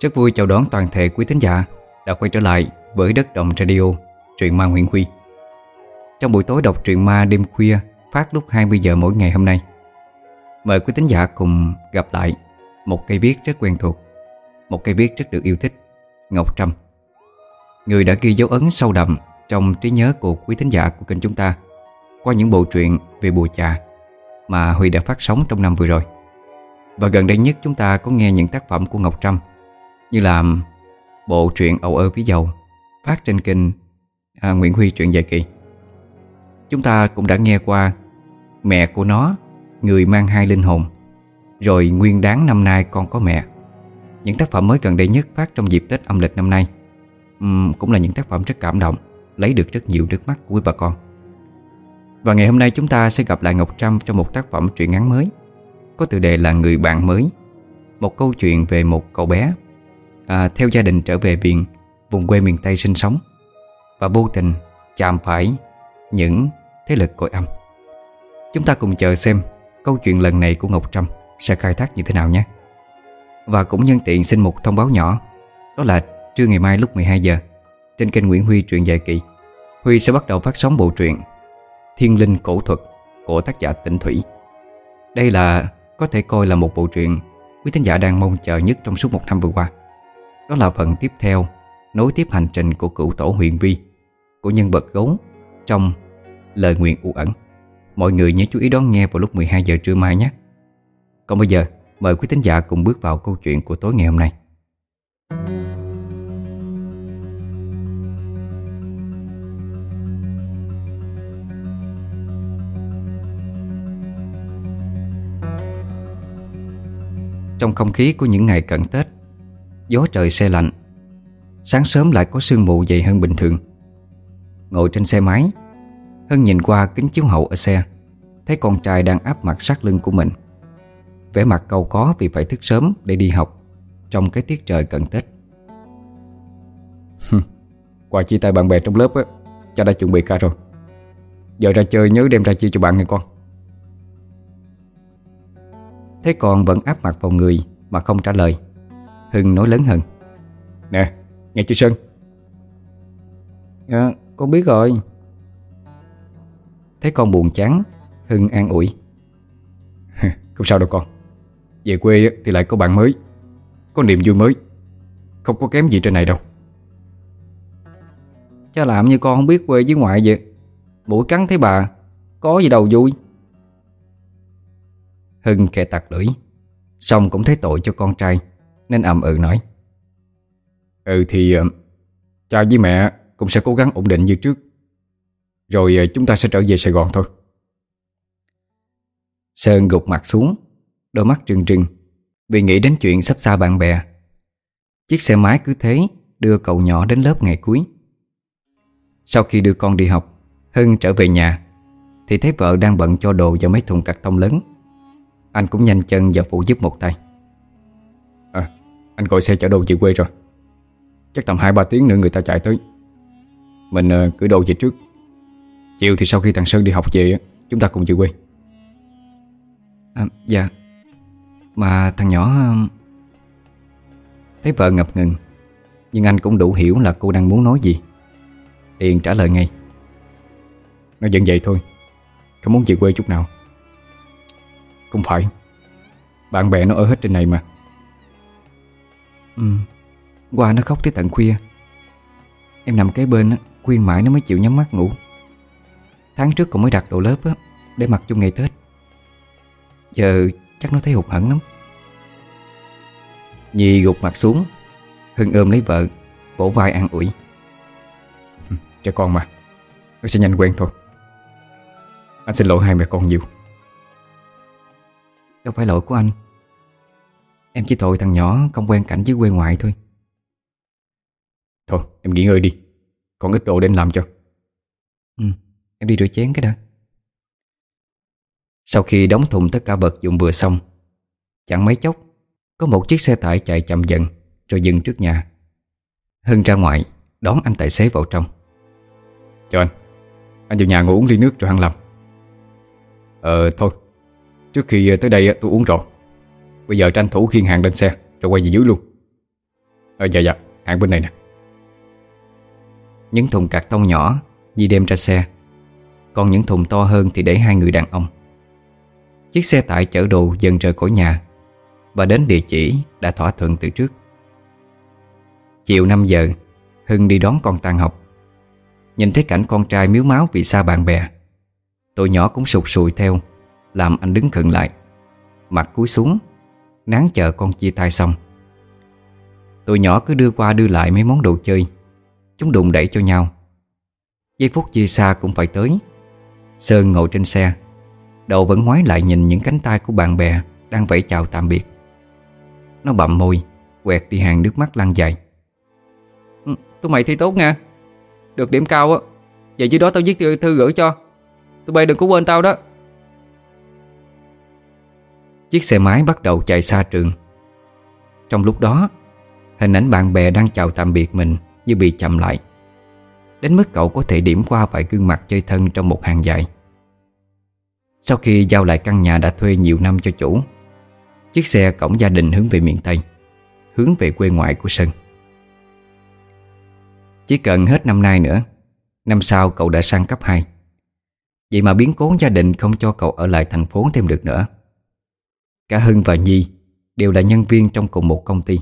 Rất vui chào đón toàn thể quý thính giả đã quay trở lại với Đất Động Radio, truyện ma Nguyễn Huy. Trong buổi tối đọc truyện ma đêm khuya phát lúc 20 giờ mỗi ngày hôm nay. Mời quý thính giả cùng gặp lại một cây viết rất quen thuộc, một cây viết rất được yêu thích, Ngọc Trâm. Người đã ghi dấu ấn sâu đậm trong trí nhớ của quý thính giả của kênh chúng ta qua những bộ truyện về bùa trà mà Huy đã phát sóng trong năm vừa rồi. Và gần đây nhất chúng ta có nghe những tác phẩm của Ngọc Trâm như là bộ truyện Âu ơ phía dầu phát trên kênh à, Nguyễn Huy truyện dài kỳ. Chúng ta cũng đã nghe qua Mẹ của nó, Người mang hai linh hồn. Rồi Nguyên đáng năm nay con có mẹ. Những tác phẩm mới gần đây nhất phát trong dịp Tết âm lịch năm nay um, Cũng là những tác phẩm rất cảm động Lấy được rất nhiều nước mắt của quý bà con. Và ngày hôm nay chúng ta sẽ gặp lại Ngọc Trâm Trong một tác phẩm truyện ngắn mới Có tựa đề là Người bạn mới Một câu chuyện về một cậu bé à, Theo gia đình trở về viện Vùng quê miền Tây sinh sống. Và vô tình chạm phải những thế lực cội âm. Chúng ta cùng chờ xem câu chuyện lần này của Ngọc Trâm sẽ khai thác như thế nào nhé. Và cũng nhân tiện xin một thông báo nhỏ Đó là trưa ngày mai lúc 12 giờ Trên kênh Nguyễn Huy truyện dài kỳ Huy sẽ bắt đầu phát sóng bộ truyện Thiên Linh Cổ Thuật của tác giả Tĩnh Thủy. Đây là có thể coi là một bộ truyện quý thính giả đang mong chờ nhất trong suốt một năm vừa qua. Đó là phần tiếp theo, Nối tiếp hành trình của cựu tổ huyền vi, Của nhân vật gấu Trong lời nguyện u ẩn. Mọi người nhớ chú ý đón nghe vào lúc 12 giờ trưa mai nhé. Còn bây giờ, Mời quý thính giả cùng bước vào câu chuyện của tối ngày hôm nay. Trong không khí của những ngày cận Tết Gió trời xe lạnh. Sáng sớm lại có sương mù dày hơn bình thường. Ngồi trên xe máy Hân nhìn qua kính chiếu hậu ở xe Thấy con trai đang áp mặt sát lưng của mình. Vẻ mặt cầu có vì phải thức sớm để đi học Trong cái tiết trời cận Tết. Quà chia tay bạn bè trong lớp á Cha đã chuẩn bị cả rồi. Giờ ra chơi nhớ đem ra chia cho bạn nghe con. Thấy con vẫn áp mặt vào người Mà không trả lời Hưng nói lớn hơn. Nè, nghe chưa Sơn? Dạ, con biết rồi. Thấy con buồn chán Hưng an ủi. Không sao đâu con. Về quê thì lại có bạn mới Có niềm vui mới. Không có kém gì trên này đâu. Cha làm như con không biết quê với ngoại vậy. Mũi cắn thấy bà Có gì đâu vui. Hưng khẽ tặc lưỡi Xong cũng thấy tội cho con trai nên ậm ừ nói. Ừ thì ờ, Cha với mẹ cũng sẽ cố gắng ổn định như trước. Rồi ờ, chúng ta sẽ trở về Sài Gòn thôi. Sơn gục mặt xuống, Đôi mắt trừng trừng Vì nghĩ đến chuyện sắp xa bạn bè. Chiếc xe máy cứ thế Đưa cậu nhỏ đến lớp ngày cuối. Sau khi đưa con đi học, Hưng trở về nhà, Thì thấy vợ đang bận cho đồ vào mấy thùng cắt tông lớn. Anh cũng nhanh chân và phụ giúp một tay. Anh gọi xe chở đồ về quê rồi. Chắc tầm 2-3 tiếng nữa người ta chạy tới. Mình uh, gửi đồ về trước. Chiều thì sau khi thằng Sơn đi học về Chúng ta cùng về quê. À, Dạ. Mà thằng nhỏ Thấy vợ ngập ngừng Nhưng anh cũng đủ hiểu là cô đang muốn nói gì. Liền trả lời ngay. Nó vẫn vậy thôi. Không muốn về quê chút nào. Không phải. Bạn bè nó ở hết trên này mà Ừ. Qua nó khóc tới tận khuya. Em nằm kế bên Khuyên mãi nó mới chịu nhắm mắt ngủ. Tháng trước cũng mới đặt đồ lớp á, Để mặc chung ngày Tết. Giờ chắc nó thấy hụt hẫng lắm. Nhi gục mặt xuống, Hưng ôm lấy vợ, Vỗ vai an ủi. Trẻ con mà, Nó sẽ nhanh quen thôi. Anh xin lỗi hai mẹ con nhiều. Đâu phải lỗi của anh. Em chỉ tội thằng nhỏ không quen cảnh với quê ngoại thôi. Thôi em nghỉ ngơi đi. Còn ít đồ để anh làm cho. Ừ Em đi rửa chén cái đã. Sau khi đóng thùng tất cả vật dụng vừa xong Chẳng mấy chốc Có một chiếc xe tải chạy chậm dần Rồi dừng trước nhà. Hưng ra ngoài Đón anh tài xế vào trong. Chào anh. Anh vào nhà ngồi uống ly nước rồi ăn làm. Ờ thôi. Trước khi tới đây tôi uống rồi Bây giờ tranh thủ khiên hàng lên xe, Rồi quay về dưới luôn. Ờ dạ dạ Hàng bên này nè. Những thùng cạc tông nhỏ Di đem ra xe. Còn những thùng to hơn thì để hai người đàn ông. Chiếc xe tải chở đồ dần rời khỏi nhà Và đến địa chỉ đã thỏa thuận từ trước. Chiều 5 giờ, Hưng đi đón con tan học. Nhìn thấy cảnh con trai miếu máu vì xa bạn bè, Tụi nhỏ cũng sụt sùi theo, Làm anh đứng khựng lại, Mặt cúi xuống Nán chờ con chia tay xong. Tụi nhỏ cứ đưa qua đưa lại mấy món đồ chơi. Chúng đụng đẩy cho nhau. Giây phút chia xa cũng phải tới. Sơn ngồi trên xe. Đầu vẫn ngoái lại nhìn những cánh tay của bạn bè Đang vẫy chào tạm biệt. Nó bậm môi Quẹt đi hàng nước mắt lăn dài. Ừ, Tụi mày thi tốt nha. Được điểm cao á. Vậy dưới đó tao viết thư gửi cho. Tụi bay đừng có quên tao đó. Chiếc xe máy bắt đầu chạy xa trường. Trong lúc đó, Hình ảnh bạn bè đang chào tạm biệt mình Như bị chậm lại. Đến mức cậu có thể điểm qua vài gương mặt chơi thân Trong một hàng dài. Sau khi giao lại căn nhà đã thuê nhiều năm cho chủ, Chiếc xe cổng gia đình hướng về miền Tây, Hướng về quê ngoại của Sơn. Chỉ cần hết năm nay nữa, Năm sau cậu đã sang cấp 2 Vậy mà biến cố gia đình không cho cậu ở lại thành phố thêm được nữa. Cả Hưng và Nhi đều là nhân viên trong cùng một công ty.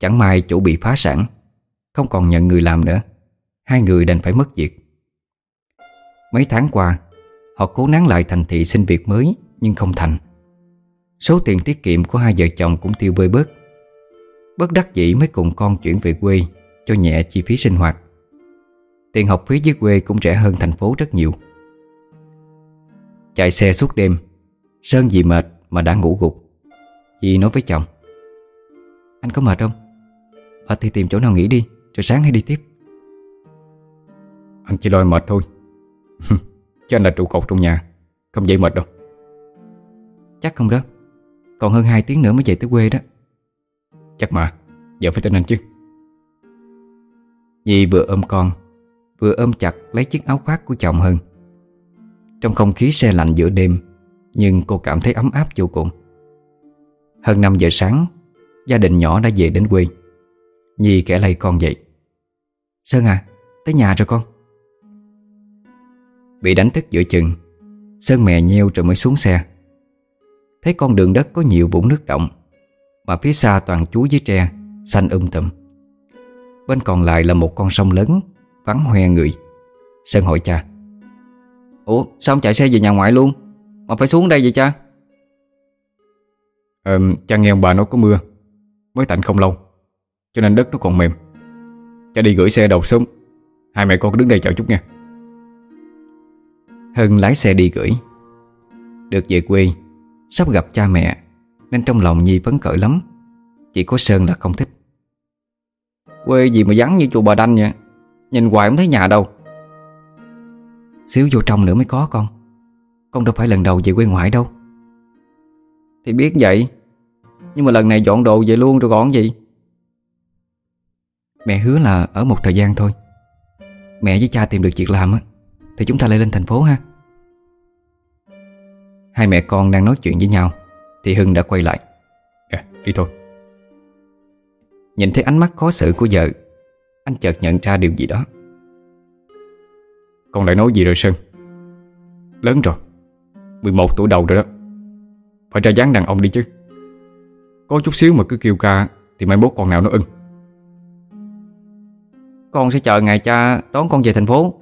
Chẳng may chủ bị phá sản, Không còn nhận người làm nữa, Hai người đành phải mất việc. Mấy tháng qua, Họ cố nán lại thành thị xin việc mới Nhưng không thành. Số tiền tiết kiệm của hai vợ chồng cũng tiêu bơi bớt. Bất đắc dĩ mới cùng con chuyển về quê Cho nhẹ chi phí sinh hoạt. Tiền học phí dưới quê cũng rẻ hơn thành phố rất nhiều. Chạy xe suốt đêm, Sơn vì mệt mà đã ngủ gục. Dì nói với chồng Anh có mệt không? Mệt thì tìm chỗ nào nghỉ đi Rồi sáng hãy đi tiếp. Anh chỉ lo mệt thôi. Chứ anh là trụ cột trong nhà Không dậy mệt đâu. Chắc không đó. Còn hơn 2 tiếng nữa mới về tới quê đó. Chắc mà Giờ phải tin anh chứ. Dì vừa ôm con Vừa ôm chặt lấy chiếc áo khoác của chồng hơn Trong không khí xe lạnh giữa đêm nhưng cô cảm thấy ấm áp vô cùng. Hơn 5 giờ sáng Gia đình nhỏ đã về đến quê. Nhi kẻ lay con dậy Sơn à, tới nhà rồi con. Bị đánh thức giữa chừng Sơn mè nheo rồi mới xuống xe. Thấy con đường đất có nhiều vũng nước động Mà phía xa toàn chuối với tre Xanh um tùm. Bên còn lại là một con sông lớn Vắng hoe người. Sơn hỏi cha Ủa sao không chạy xe về nhà ngoại luôn? Mà phải xuống đây vậy cha? Ờ, cha nghe ông bà nói có mưa Mới tạnh không lâu Cho nên đất nó còn mềm. Cha đi gửi xe đầu sớm Hai mẹ con đứng đây chờ chút nha. Hân lái xe đi gửi. Được về quê Sắp gặp cha mẹ Nên trong lòng Nhi phấn khởi lắm. Chỉ có Sơn là không thích. Quê gì mà vắng như chùa Bà Đanh vậy? Nhìn hoài không thấy nhà đâu. Xíu vô trong nữa mới có con con đâu phải lần đầu về quê ngoại đâu. Thì biết vậy Nhưng mà lần này dọn đồ về luôn rồi còn gì. Mẹ hứa là ở một thời gian thôi. Mẹ với cha tìm được việc làm á Thì chúng ta lại lên thành phố ha. Hai mẹ con đang nói chuyện với nhau Thì Hưng đã quay lại. À, Đi thôi. Nhìn thấy ánh mắt khó xử của vợ Anh chợt nhận ra điều gì đó. Con lại nói gì rồi Sơn? Lớn rồi. 11 tuổi đầu rồi đó. Phải ra dáng đàn ông đi chứ. Có chút xíu mà cứ kêu ca Thì mai mốt con nào nó ưng. Con sẽ chờ ngày cha đón con về thành phố.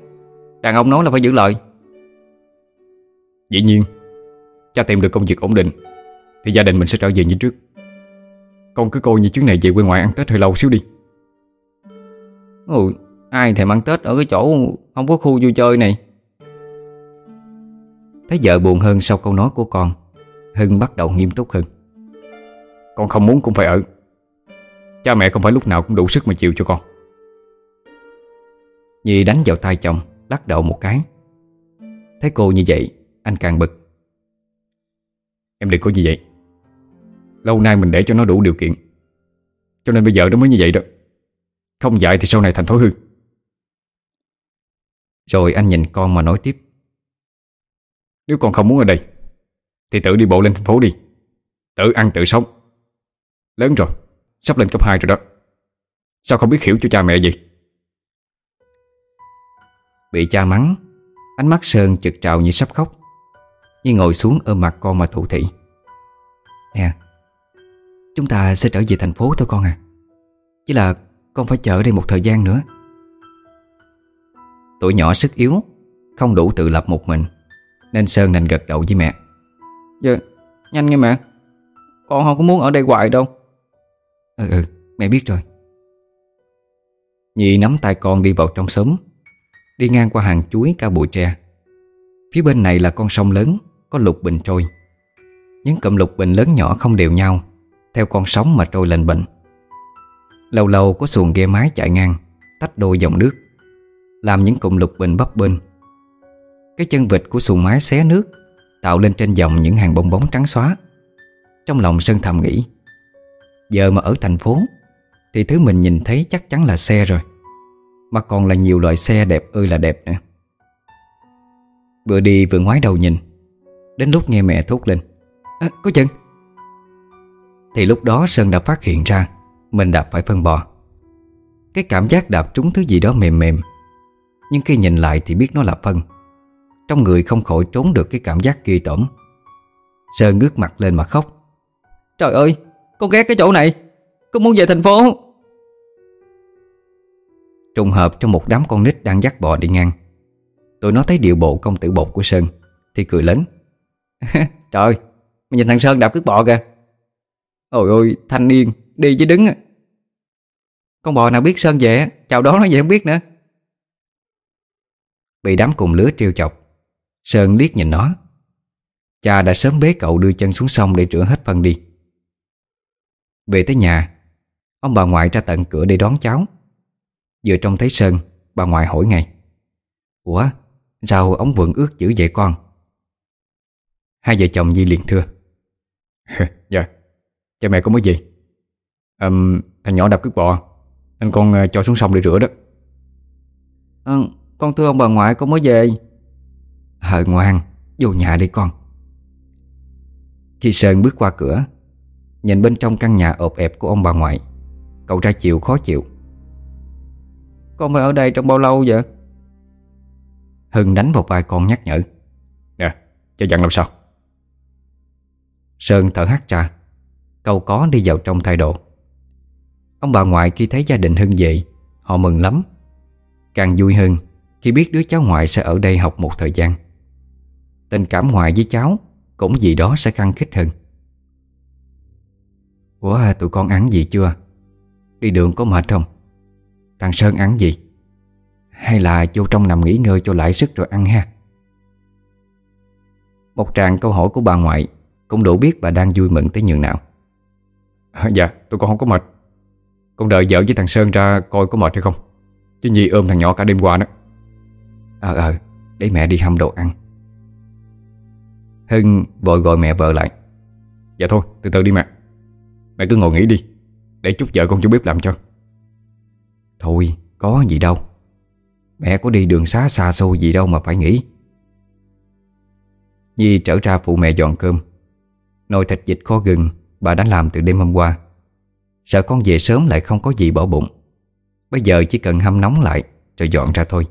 Đàn ông nói là phải giữ lời. Dĩ nhiên Cha tìm được công việc ổn định Thì gia đình mình sẽ trở về như trước. Con cứ coi như chuyến này về quê ngoại ăn Tết hơi lâu xíu đi. Ôi, ai thèm ăn Tết ở cái chỗ không có khu vui chơi này Thấy vợ buồn hơn sau câu nói của con Hưng bắt đầu nghiêm túc hơn. Con không muốn cũng phải ở. Cha mẹ không phải lúc nào cũng đủ sức mà chịu cho con. Nhi đánh vào tay chồng Lắc đầu một cái. Thấy cô như vậy Anh càng bực. Em đừng có gì vậy. Lâu nay mình để cho nó đủ điều kiện. Cho nên bây giờ nó mới như vậy đó. Không dạy thì sau này thành thói hư. Rồi anh nhìn con mà nói tiếp nếu con không muốn ở đây, Thì tự đi bộ lên thành phố đi. Tự ăn tự sống. Lớn rồi, Sắp lên cấp 2 rồi đó. Sao không biết hiểu cho cha mẹ gì Bị cha mắng, Ánh mắt Sơn chực trào như sắp khóc Nhưng ngồi xuống ôm mặt con mà thủ thị Nè, Chúng ta sẽ trở về thành phố thôi con à. Chỉ là con phải chờ đây một thời gian nữa. Tuổi nhỏ sức yếu, Không đủ tự lập một mình. Nên Sơn đành gật đầu với mẹ. Dạ nhanh nghe mẹ. Con không có muốn ở đây hoài đâu. Ừ ừ mẹ biết rồi. Nhi nắm tay con đi vào trong xóm. Đi ngang qua hàng chuối cao bụi tre. Phía bên này là con sông lớn Có lục bình trôi. Những cụm lục bình lớn nhỏ không đều nhau Theo con sóng mà trôi lên bệnh Lâu lâu có xuồng ghe mái chạy ngang Tách đôi dòng nước. Làm những cụm lục bình bấp bên cái chân vịt của xuồng mái xé nước Tạo lên trên dòng những hàng bong bóng trắng xóa. Trong lòng Sơn thầm nghĩ Giờ mà ở thành phố Thì thứ mình nhìn thấy chắc chắn là xe rồi Mà còn là nhiều loại xe đẹp ơi là đẹp nữa. Vừa đi vừa ngoái đầu nhìn Đến lúc nghe mẹ thốt lên à, Có chân Thì lúc đó Sơn đã phát hiện ra Mình đạp phải phân bò. Cái cảm giác đạp trúng thứ gì đó mềm mềm Nhưng khi nhìn lại thì biết nó là phân. Trong người không khỏi trốn được cái cảm giác kỳ tởm. Sơn ngước mặt lên mà khóc. Trời ơi, Con ghét cái chỗ này. Con muốn về thành phố. Trùng hợp trong một đám con nít đang dắt bò đi ngang. Tụi nó thấy điệu bộ công tử bột của Sơn, Thì cười lớn. Trời Mày nhìn thằng Sơn đạp cước bò kìa. Ôi ôi, thanh niên, Đi chứ đứng. Con bò nào biết Sơn về Chào đó nó về không biết nữa. Bị đám cùng lứa trêu chọc Sơn liếc nhìn nó. Cha đã sớm bế cậu đưa chân xuống sông Để rửa hết phân đi. Về tới nhà Ông bà ngoại ra tận cửa để đón cháu. Vừa trông thấy Sơn Bà ngoại hỏi ngay. Ủa sao ống quần ướt dữ vậy con? Hai vợ chồng Di liền thưa. Dạ Cha mẹ có mới gì à, Thằng nhỏ đập cước bò Nên con uh, cho xuống sông để rửa đó. À, Con thưa ông bà ngoại con mới về Hờ ngoan Vô nhà đi con. Khi Sơn bước qua cửa Nhìn bên trong căn nhà ộp ẹp của ông bà ngoại Cậu ra chịu khó chịu. Con phải ở đây trong bao lâu vậy? Hưng đánh vào vai con nhắc nhở. Nè, cha dặn làm sao? Sơn thở hắt ra Câu có đi vào trong thay đồ Ông bà ngoại khi thấy gia đình Hưng về Họ mừng lắm. Càng vui hơn khi biết đứa cháu ngoại sẽ ở đây học một thời gian Tình cảm ngoại với cháu Cũng vì đó sẽ khăng khích hơn. Ủa tụi con ăn gì chưa? Đi đường có mệt không? Thằng Sơn ăn gì? Hay là vô trong nằm nghỉ ngơi cho lại sức rồi ăn ha? Một tràng câu hỏi của bà ngoại Cũng đủ biết bà đang vui mừng tới nhường nào. À, Dạ tôi còn không có mệt. Con đợi vợ với thằng Sơn ra coi có mệt hay không. Chứ Nhi ôm thằng nhỏ cả đêm qua đó. Ờ ờ Để mẹ đi hâm đồ ăn Hưng vội gọi mẹ vợ lại. Dạ thôi, từ từ đi mẹ. Mẹ cứ ngồi nghỉ đi, Để chút vợ con chú bếp làm cho. Thôi, có gì đâu. Mẹ có đi đường xá xa xôi gì đâu mà phải nghĩ Nhi trở ra phụ mẹ dọn cơm. Nồi thịt vịt kho gừng Bà đã làm từ đêm hôm qua. Sợ con về sớm lại không có gì bỏ bụng. Bây giờ chỉ cần hâm nóng lại Rồi dọn ra thôi.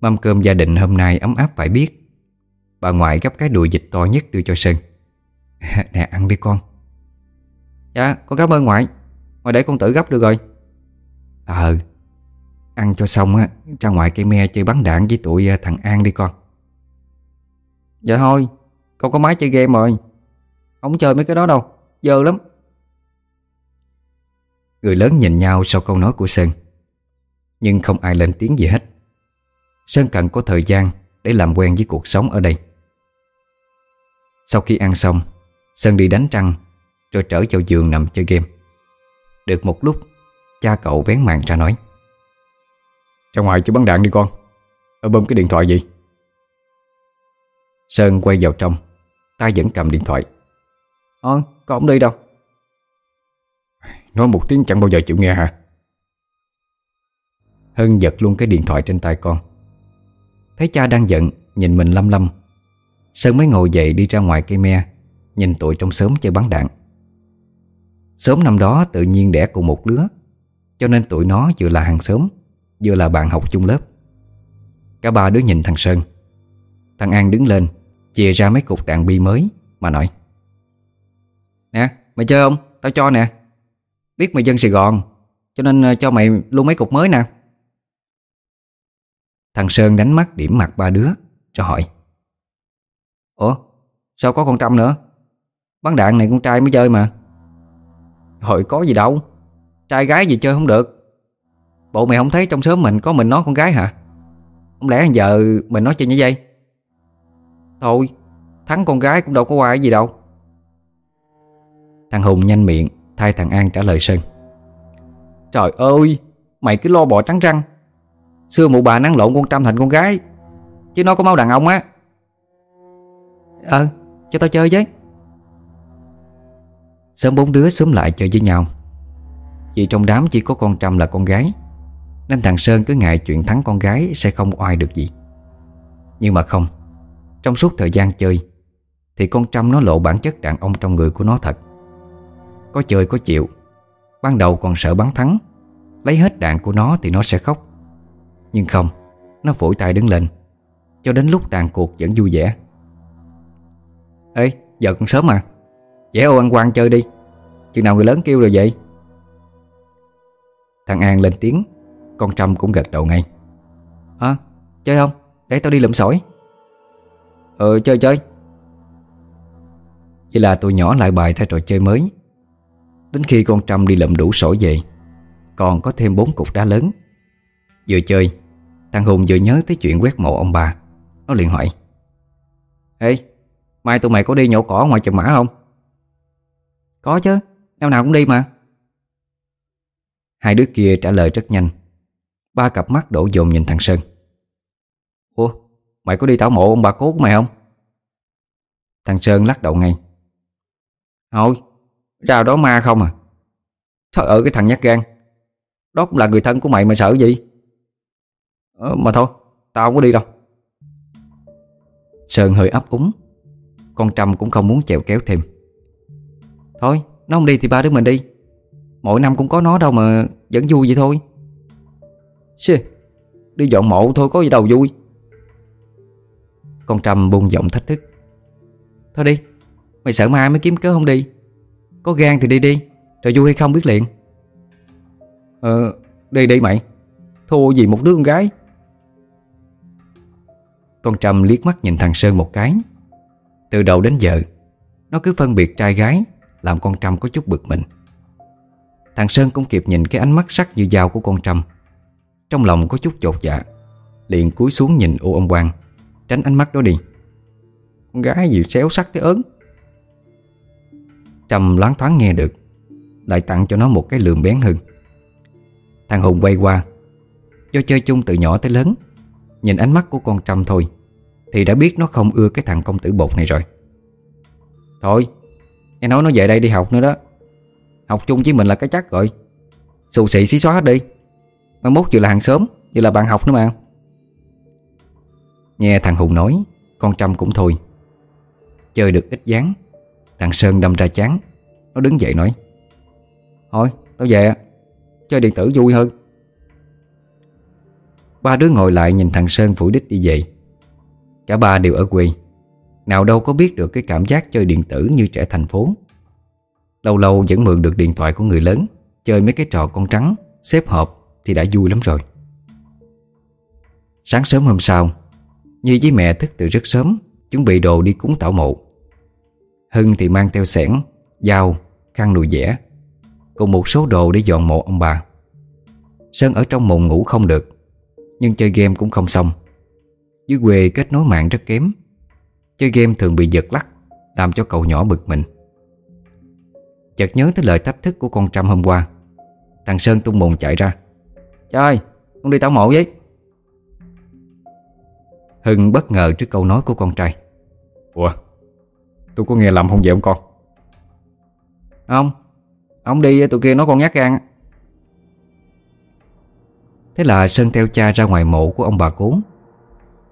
Mâm cơm gia đình hôm nay ấm áp phải biết. Bà ngoại gấp cái đùi dịch to nhất đưa cho Sơn. Nè, ăn đi con. Dạ con cảm ơn ngoại. Ngoại để con tự gấp được rồi. Ờ Ăn cho xong á, Ra ngoài cây me chơi bắn đạn với tụi à, thằng An đi con. Dạ thôi, Con có máy chơi game rồi. Không chơi mấy cái đó đâu, Dơ lắm. Người lớn nhìn nhau sau câu nói của Sơn, Nhưng không ai lên tiếng gì hết. Sơn cần có thời gian Để làm quen với cuộc sống ở đây. Sau khi ăn xong Sơn đi đánh trăng Rồi trở vào giường nằm chơi game. Được một lúc Cha cậu vén màn ra nói ra ngoài chơi bắn đạn đi con Ở bơm cái điện thoại gì Sơn quay vào trong tay vẫn cầm điện thoại. Ờ con không đi đâu. Nói một tiếng chẳng bao giờ chịu nghe hả? Hân giật luôn cái điện thoại trên tay con. Thấy cha đang giận Nhìn mình lâm lâm Sơn mới ngồi dậy đi ra ngoài cây me, Nhìn tụi trong xóm chơi bắn đạn. Sớm năm đó tự nhiên đẻ cùng một đứa, Cho nên tụi nó vừa là hàng xóm, Vừa là bạn học chung lớp. Cả ba đứa nhìn thằng Sơn. Thằng An đứng lên, Chìa ra mấy cục đạn bi mới, Mà nói, Nè, mày chơi không? Tao cho nè. Biết mày dân Sài Gòn, Cho nên ờ, cho mày luôn mấy cục mới nè. Thằng Sơn đánh mắt điểm mặt ba đứa, Cho hỏi Ủa? Sao có con Trâm nữa? Bắn đạn này con trai mới chơi mà. Hồi có gì đâu. Trai gái gì chơi không được. Bộ mày không thấy trong xóm mình có mình nói con gái hả? Không lẽ giờ mình nói chơi như vậy Thôi, Thắng con gái cũng đâu có qua gì đâu. Thằng Hùng nhanh miệng, Thay thằng An trả lời Sơn. Trời ơi, Mày cứ lo bò trắng răng. Xưa mụ bà năng lộn con Trâm thành con gái, Chứ nó có máu đàn ông á. Ờ cho tao chơi với. Sớm bốn đứa xúm lại chơi với nhau. Vì trong đám chỉ có con Trâm là con gái, Nên thằng Sơn cứ ngại chuyện thắng con gái Sẽ không oai được gì. Nhưng mà không, Trong suốt thời gian chơi, Thì con Trâm nó lộ bản chất đàn ông trong người của nó thật. Có chơi có chịu, Ban đầu còn sợ bắn thắng, Lấy hết đạn của nó thì nó sẽ khóc. Nhưng không, Nó phủi tay đứng lên, Cho đến lúc tàn cuộc vẫn vui vẻ. Ê, giờ còn sớm mà. Dễ ô ăn quan chơi đi. Chừng nào người lớn kêu rồi vậy? Thằng An lên tiếng, Con Trâm cũng gật đầu ngay. Hả? Chơi không? Để tao đi lượm sỏi. Ờ chơi chơi. Vậy là tụi nhỏ lại bài ra trò chơi mới. Đến khi con Trâm đi lượm đủ sỏi về, Còn có thêm bốn cục đá lớn. Vừa chơi, Thằng Hùng vừa nhớ tới chuyện quét mộ ông bà. Nó liền hỏi. Ê Mai tụi mày có đi nhổ cỏ ngoài chùm mã không? Có chứ Năm nào cũng đi mà. Hai đứa kia trả lời rất nhanh. Ba cặp mắt đổ dồn nhìn thằng Sơn. Ủa Mày có đi tảo mộ ông bà cố của mày không? Thằng Sơn lắc đầu ngay. Thôi ra đó ma không à. Thôi ở cái thằng nhát gan. Đó cũng là người thân của mày mà sợ gì? Ờ, Mà thôi Tao không có đi đâu. Sơn hơi ấp úng. Con Trâm cũng không muốn chèo kéo thêm. Thôi, nó không đi thì ba đứa mình đi. Mỗi năm cũng có nó đâu mà Vẫn vui vậy thôi. Xê, Đi dọn mộ thôi, có gì đâu vui. Con Trâm buông giọng thách thức. Thôi đi, Mày sợ ma mới kiếm cớ không đi. Có gan thì đi đi Rồi vui hay không biết liền. Ờ Đi đi mày, Thua gì một đứa con gái. Con Trâm liếc mắt nhìn thằng Sơn một cái. Từ đầu đến giờ, Nó cứ phân biệt trai gái, Làm con Trâm có chút bực mình. Thằng Sơn cũng kịp nhìn cái ánh mắt sắc như dao của con Trâm. Trong lòng có chút chột dạ Liền cúi xuống nhìn ô ông Quang, Tránh ánh mắt đó đi. Con gái gì xéo sắc thế ớn. Trâm loáng thoáng nghe được, Lại tặng cho nó một cái lườm bén hơn. Thằng Hùng quay qua, Do chơi chung từ nhỏ tới lớn, Nhìn ánh mắt của con Trâm thôi. Thì đã biết nó không ưa cái thằng công tử bột này rồi. Thôi, Nghe nói nó về đây đi học nữa đó. Học chung với mình là cái chắc rồi. Xù xị xí xóa hết đi. Mai mốt vừa là hàng xóm, Vừa là bạn học nữa mà. Nghe thằng Hùng nói, Con Trâm cũng thôi. Chơi được ít dáng, Thằng Sơn đâm ra chán. Nó đứng dậy nói, Thôi, tao về Chơi điện tử vui hơn. Ba đứa ngồi lại nhìn thằng Sơn phủ đích đi về. Cả ba đều ở quê. Nào đâu có biết được cái cảm giác chơi điện tử như trẻ thành phố. Lâu lâu vẫn mượn được điện thoại của người lớn Chơi mấy cái trò con trắng Xếp hộp thì đã vui lắm rồi. Sáng sớm hôm sau Nhi với mẹ thức từ rất sớm Chuẩn bị đồ đi cúng tảo mộ. Hưng thì mang theo sẻn Dao, khăn đùi dẻ Cùng một số đồ để dọn mộ ông bà. Sơn ở trong mộng ngủ không được Nhưng chơi game cũng không xong. Dưới quê kết nối mạng rất kém. Chơi game thường bị giật lắc Làm cho cậu nhỏ bực mình. Chợt nhớ tới lời thách thức của con Trâm hôm qua. Thằng Sơn tung mồm chạy ra. Trời con đi tảo mộ với Hưng bất ngờ trước câu nói của con trai. Ủa Tôi có nghe lầm không vậy ông con? Không Ông đi tụi kia nói con nhát gan Thế là Sơn theo cha ra ngoài mộ của ông bà cố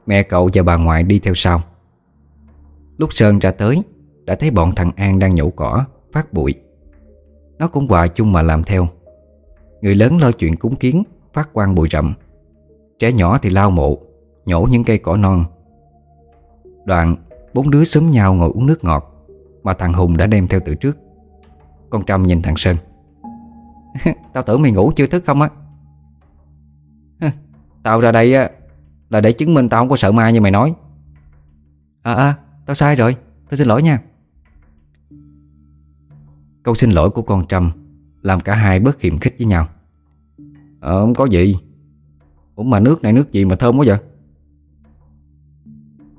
Mẹ cậu và bà ngoại đi theo sau. Lúc Sơn ra tới, Đã thấy bọn thằng An đang nhổ cỏ, Phát bụi. Nó cũng hòa chung mà làm theo. Người lớn lo chuyện cúng kiến, Phát quan bụi rậm. Trẻ nhỏ thì lao mộ, Nhổ những cây cỏ non. Đoạn, bốn đứa xúm nhau ngồi uống nước ngọt, Mà thằng Hùng đã đem theo từ trước. Con Trâm nhìn thằng Sơn. Tao tưởng mày ngủ chưa thức không á? Tao ra đây á là để chứng minh tao không có sợ ma như mày nói. À à Tao sai rồi. Tao xin lỗi nha. Câu xin lỗi của con Trâm Làm cả hai bớt hiềm khích với nhau. Ờ không có gì. Ủa mà nước này nước gì mà thơm quá vậy?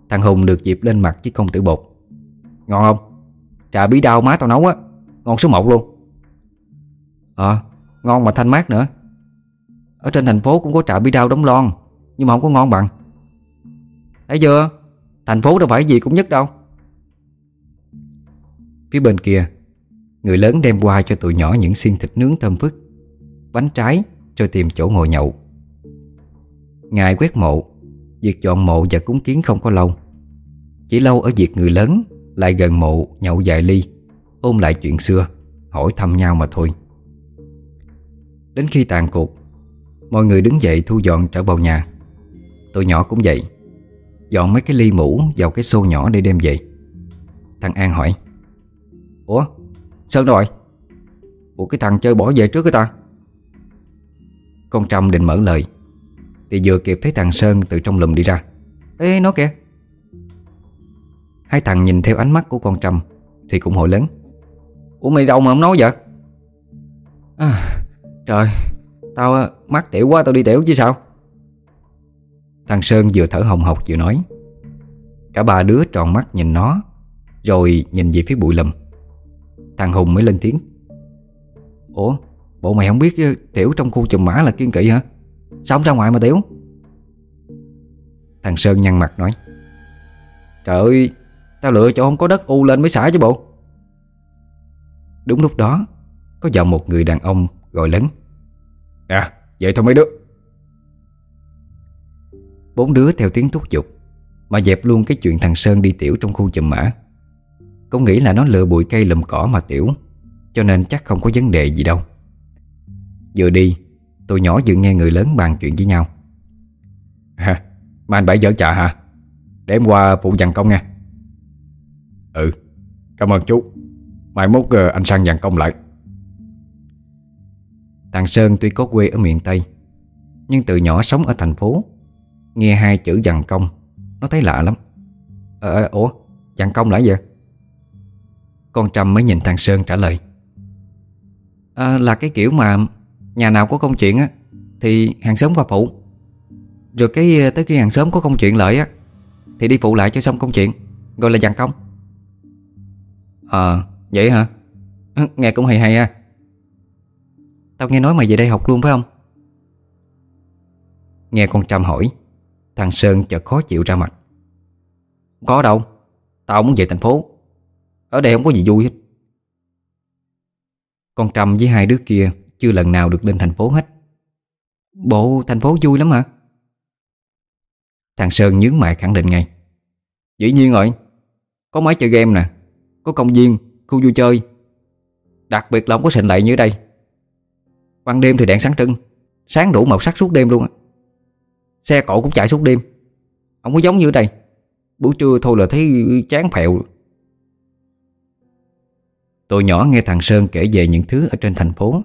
Thằng Hùng được dịp lên mặt chứ công tử bột. Ngon không? Trà bí đao má tao nấu á. Ngon số 1 luôn. Ờ ngon mà thanh mát nữa. Ở trên thành phố cũng có trà bí đao đóng lon. Nhưng mà không có ngon bằng. Thấy chưa? Thành phố đâu phải gì cũng nhất đâu. Phía bên kia, Người lớn đem qua cho tụi nhỏ những xiên thịt nướng thơm phức, Bánh trái Rồi tìm chỗ ngồi nhậu. Ngài quét mộ, Việc dọn mộ và cúng kiến không có lâu. Chỉ lâu ở việc người lớn Lại gần mộ nhậu vài ly Ôm lại chuyện xưa, Hỏi thăm nhau mà thôi. Đến khi tàn cuộc, Mọi người đứng dậy thu dọn trở vào nhà. Tụi nhỏ cũng vậy. Dọn mấy cái ly mũ vào cái xô nhỏ để đem về. Thằng An hỏi Ủa Sơn đâu rồi? Ủa cái thằng chơi bỏ về trước cái ta? Con Trâm định mở lời Thì vừa kịp thấy thằng Sơn từ trong lùm đi ra. Ê nó kìa. Hai thằng nhìn theo ánh mắt của con Trâm Thì cũng hội lớn. Ủa mày đâu mà không nói vậy? À, Trời Tao à, mắc tiểu quá tao đi tiểu chứ sao? Thằng Sơn vừa thở hồng hộc vừa nói. Cả ba đứa tròn mắt nhìn nó, Rồi nhìn về phía bụi lùm. Thằng Hùng mới lên tiếng. Ủa, Bộ mày không biết tiểu trong khu chùm mã là kiên kỵ hả? Sao không ra ngoài mà tiểu? Thằng Sơn nhăn mặt nói. Trời ơi, Tao lựa chỗ không có đất u lên mới xả chứ bộ. Đúng lúc đó, Có vào một người đàn ông gọi lớn. Nè vậy thôi mấy đứa. Bốn đứa theo tiếng thúc giục Mà dẹp luôn cái chuyện thằng Sơn đi tiểu trong khu chùm mã. Cũng nghĩ là nó lựa bụi cây lùm cỏ mà tiểu Cho nên chắc không có vấn đề gì đâu. Vừa đi Tụi nhỏ vừa nghe người lớn bàn chuyện với nhau. Ha, Mà anh bảy dở trà hả? Để em qua phụ dàn công nha Ừ Cảm ơn chú. Mai mốt ờ, anh sang dàn công lại. Thằng Sơn tuy có quê ở miền Tây Nhưng từ nhỏ sống ở thành phố Nghe hai chữ dằn công Nó thấy lạ lắm. Ờ, ờ ủa, dằn công là gì? Con Trâm mới nhìn thằng Sơn trả lời. À, Là cái kiểu mà Nhà nào có công chuyện á Thì hàng xóm qua phụ. Rồi cái ờ, tới khi hàng xóm có công chuyện lợi á Thì đi phụ lại cho xong công chuyện Gọi là dằn công. Ờ, vậy hả? Ừ, nghe cũng hay hay ha. Tao nghe nói mày về đây học luôn phải không? Nghe con Trâm hỏi. Thằng Sơn chợt khó chịu ra mặt. Có đâu Tao muốn về thành phố. Ở đây không có gì vui hết. Con Trâm với hai đứa kia Chưa lần nào được lên thành phố hết. Bộ thành phố vui lắm hả? Thằng Sơn nhướng mày khẳng định ngay. Dĩ nhiên rồi Có máy chơi game nè Có công viên, khu vui chơi. Đặc biệt là không có sình lệ như đây. Ban đêm thì đèn sáng trưng Sáng đủ màu sắc suốt đêm luôn á. Xe cộ cũng chạy suốt đêm. Không có giống như ở đây. Buổi trưa thôi là thấy chán phẹo Tụi nhỏ nghe thằng Sơn kể về những thứ ở trên thành phố.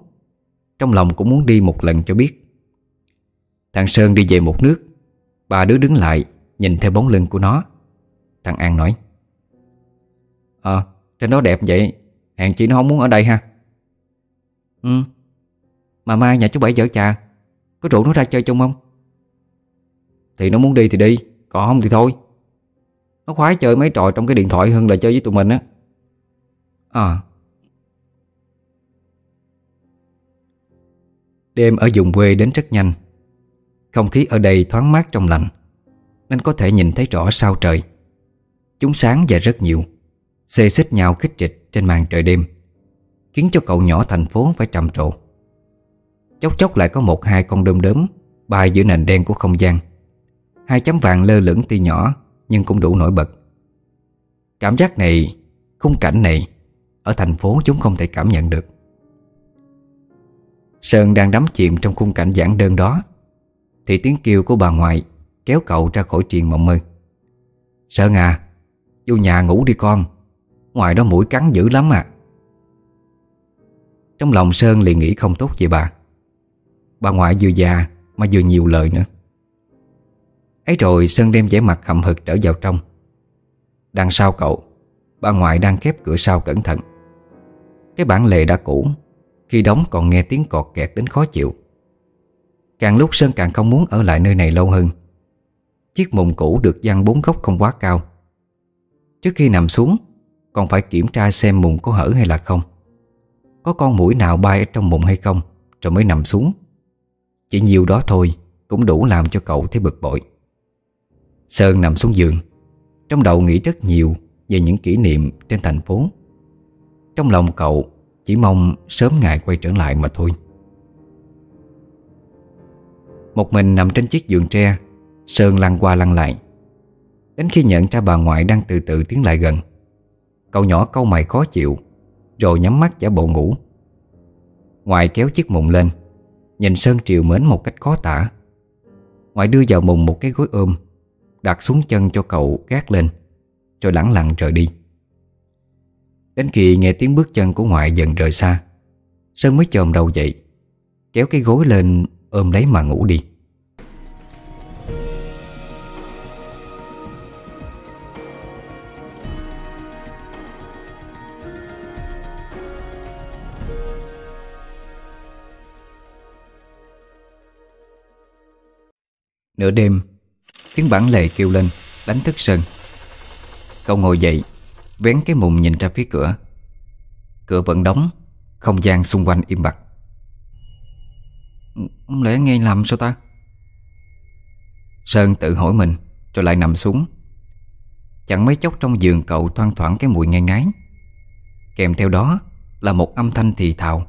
Trong lòng cũng muốn đi một lần cho biết. Thằng Sơn đi về một nước. Ba đứa đứng lại Nhìn theo bóng lưng của nó. Thằng An nói Ờ, trên đó đẹp vậy. Hẹn chị nó không muốn ở đây ha. Ừ. Mà mai nhà chú Bảy dở trà Có rủ nó ra chơi chung không? Thì nó muốn đi thì đi, Còn không thì thôi. Nó khoái chơi mấy trò trong cái điện thoại hơn là chơi với tụi mình á. À. Đêm ở vùng quê đến rất nhanh. Không khí ở đây thoáng mát trong lành, Nên có thể nhìn thấy rõ sao trời. Chúng sáng và rất nhiều, Xê xích nhau khích trịch trên màn trời đêm, Khiến cho cậu nhỏ thành phố phải trầm trộn. Chốc chốc lại có một hai con đom đớm Bay giữa nền đen của không gian. Hai chấm vàng lơ lửng tuy nhỏ, Nhưng cũng đủ nổi bật. Cảm giác này, Khung cảnh này, Ở thành phố chúng không thể cảm nhận được. Sơn đang đắm chìm trong khung cảnh giản đơn đó, Thì tiếng kêu của bà ngoại Kéo cậu ra khỏi triền mộng mơ. Sơn à Vô nhà ngủ đi con, Ngoài đó mũi cắn dữ lắm à. Trong lòng Sơn liền nghĩ không tốt về bà. Bà ngoại vừa già Mà vừa nhiều lời nữa ấy rồi Sơn đem vẻ mặt hậm hực trở vào trong. Đằng sau cậu, Bà ngoại đang khép cửa sau cẩn thận. Cái bản lề đã cũ, Khi đóng còn nghe tiếng cọt kẹt đến khó chịu. Càng lúc Sơn càng không muốn ở lại nơi này lâu hơn. Chiếc mùng cũ được dăng bốn góc không quá cao. Trước khi nằm xuống, Còn phải kiểm tra xem mùng có hở hay là không. Có con mũi nào bay ở trong mùng hay không, Rồi mới nằm xuống. Chỉ nhiều đó thôi Cũng đủ làm cho cậu thấy bực bội. Sơn nằm xuống giường. Trong đầu nghĩ rất nhiều Về những kỷ niệm trên thành phố. Trong lòng cậu, Chỉ mong sớm ngày quay trở lại mà thôi. Một mình nằm trên chiếc giường tre, Sơn lăn qua lăn lại. Đến khi nhận ra bà ngoại đang từ từ tiến lại gần, Cậu nhỏ câu mày khó chịu, Rồi nhắm mắt giả bộ ngủ. Ngoại kéo chiếc mùng lên, Nhìn Sơn triều mến một cách khó tả. Ngoại đưa vào mùng một cái gối ôm Đặt xuống chân cho cậu gác lên Rồi lẳng lặng rời đi. Đến khi nghe tiếng bước chân của ngoại dần rời xa, Sơn mới chồm đầu dậy, Kéo cái gối lên ôm lấy mà ngủ đi. Nửa đêm Tiếng bản lề kêu lên, Đánh thức Sơn. Cậu ngồi dậy, Vén cái mùng nhìn ra phía cửa. Cửa vẫn đóng, Không gian xung quanh im bặt. Không lẽ nghe lầm sao ta? Sơn tự hỏi mình, Rồi lại nằm xuống. Chẳng mấy chốc trong giường cậu thoang thoảng cái mùi ngai ngái. Kèm theo đó Là một âm thanh thì thào,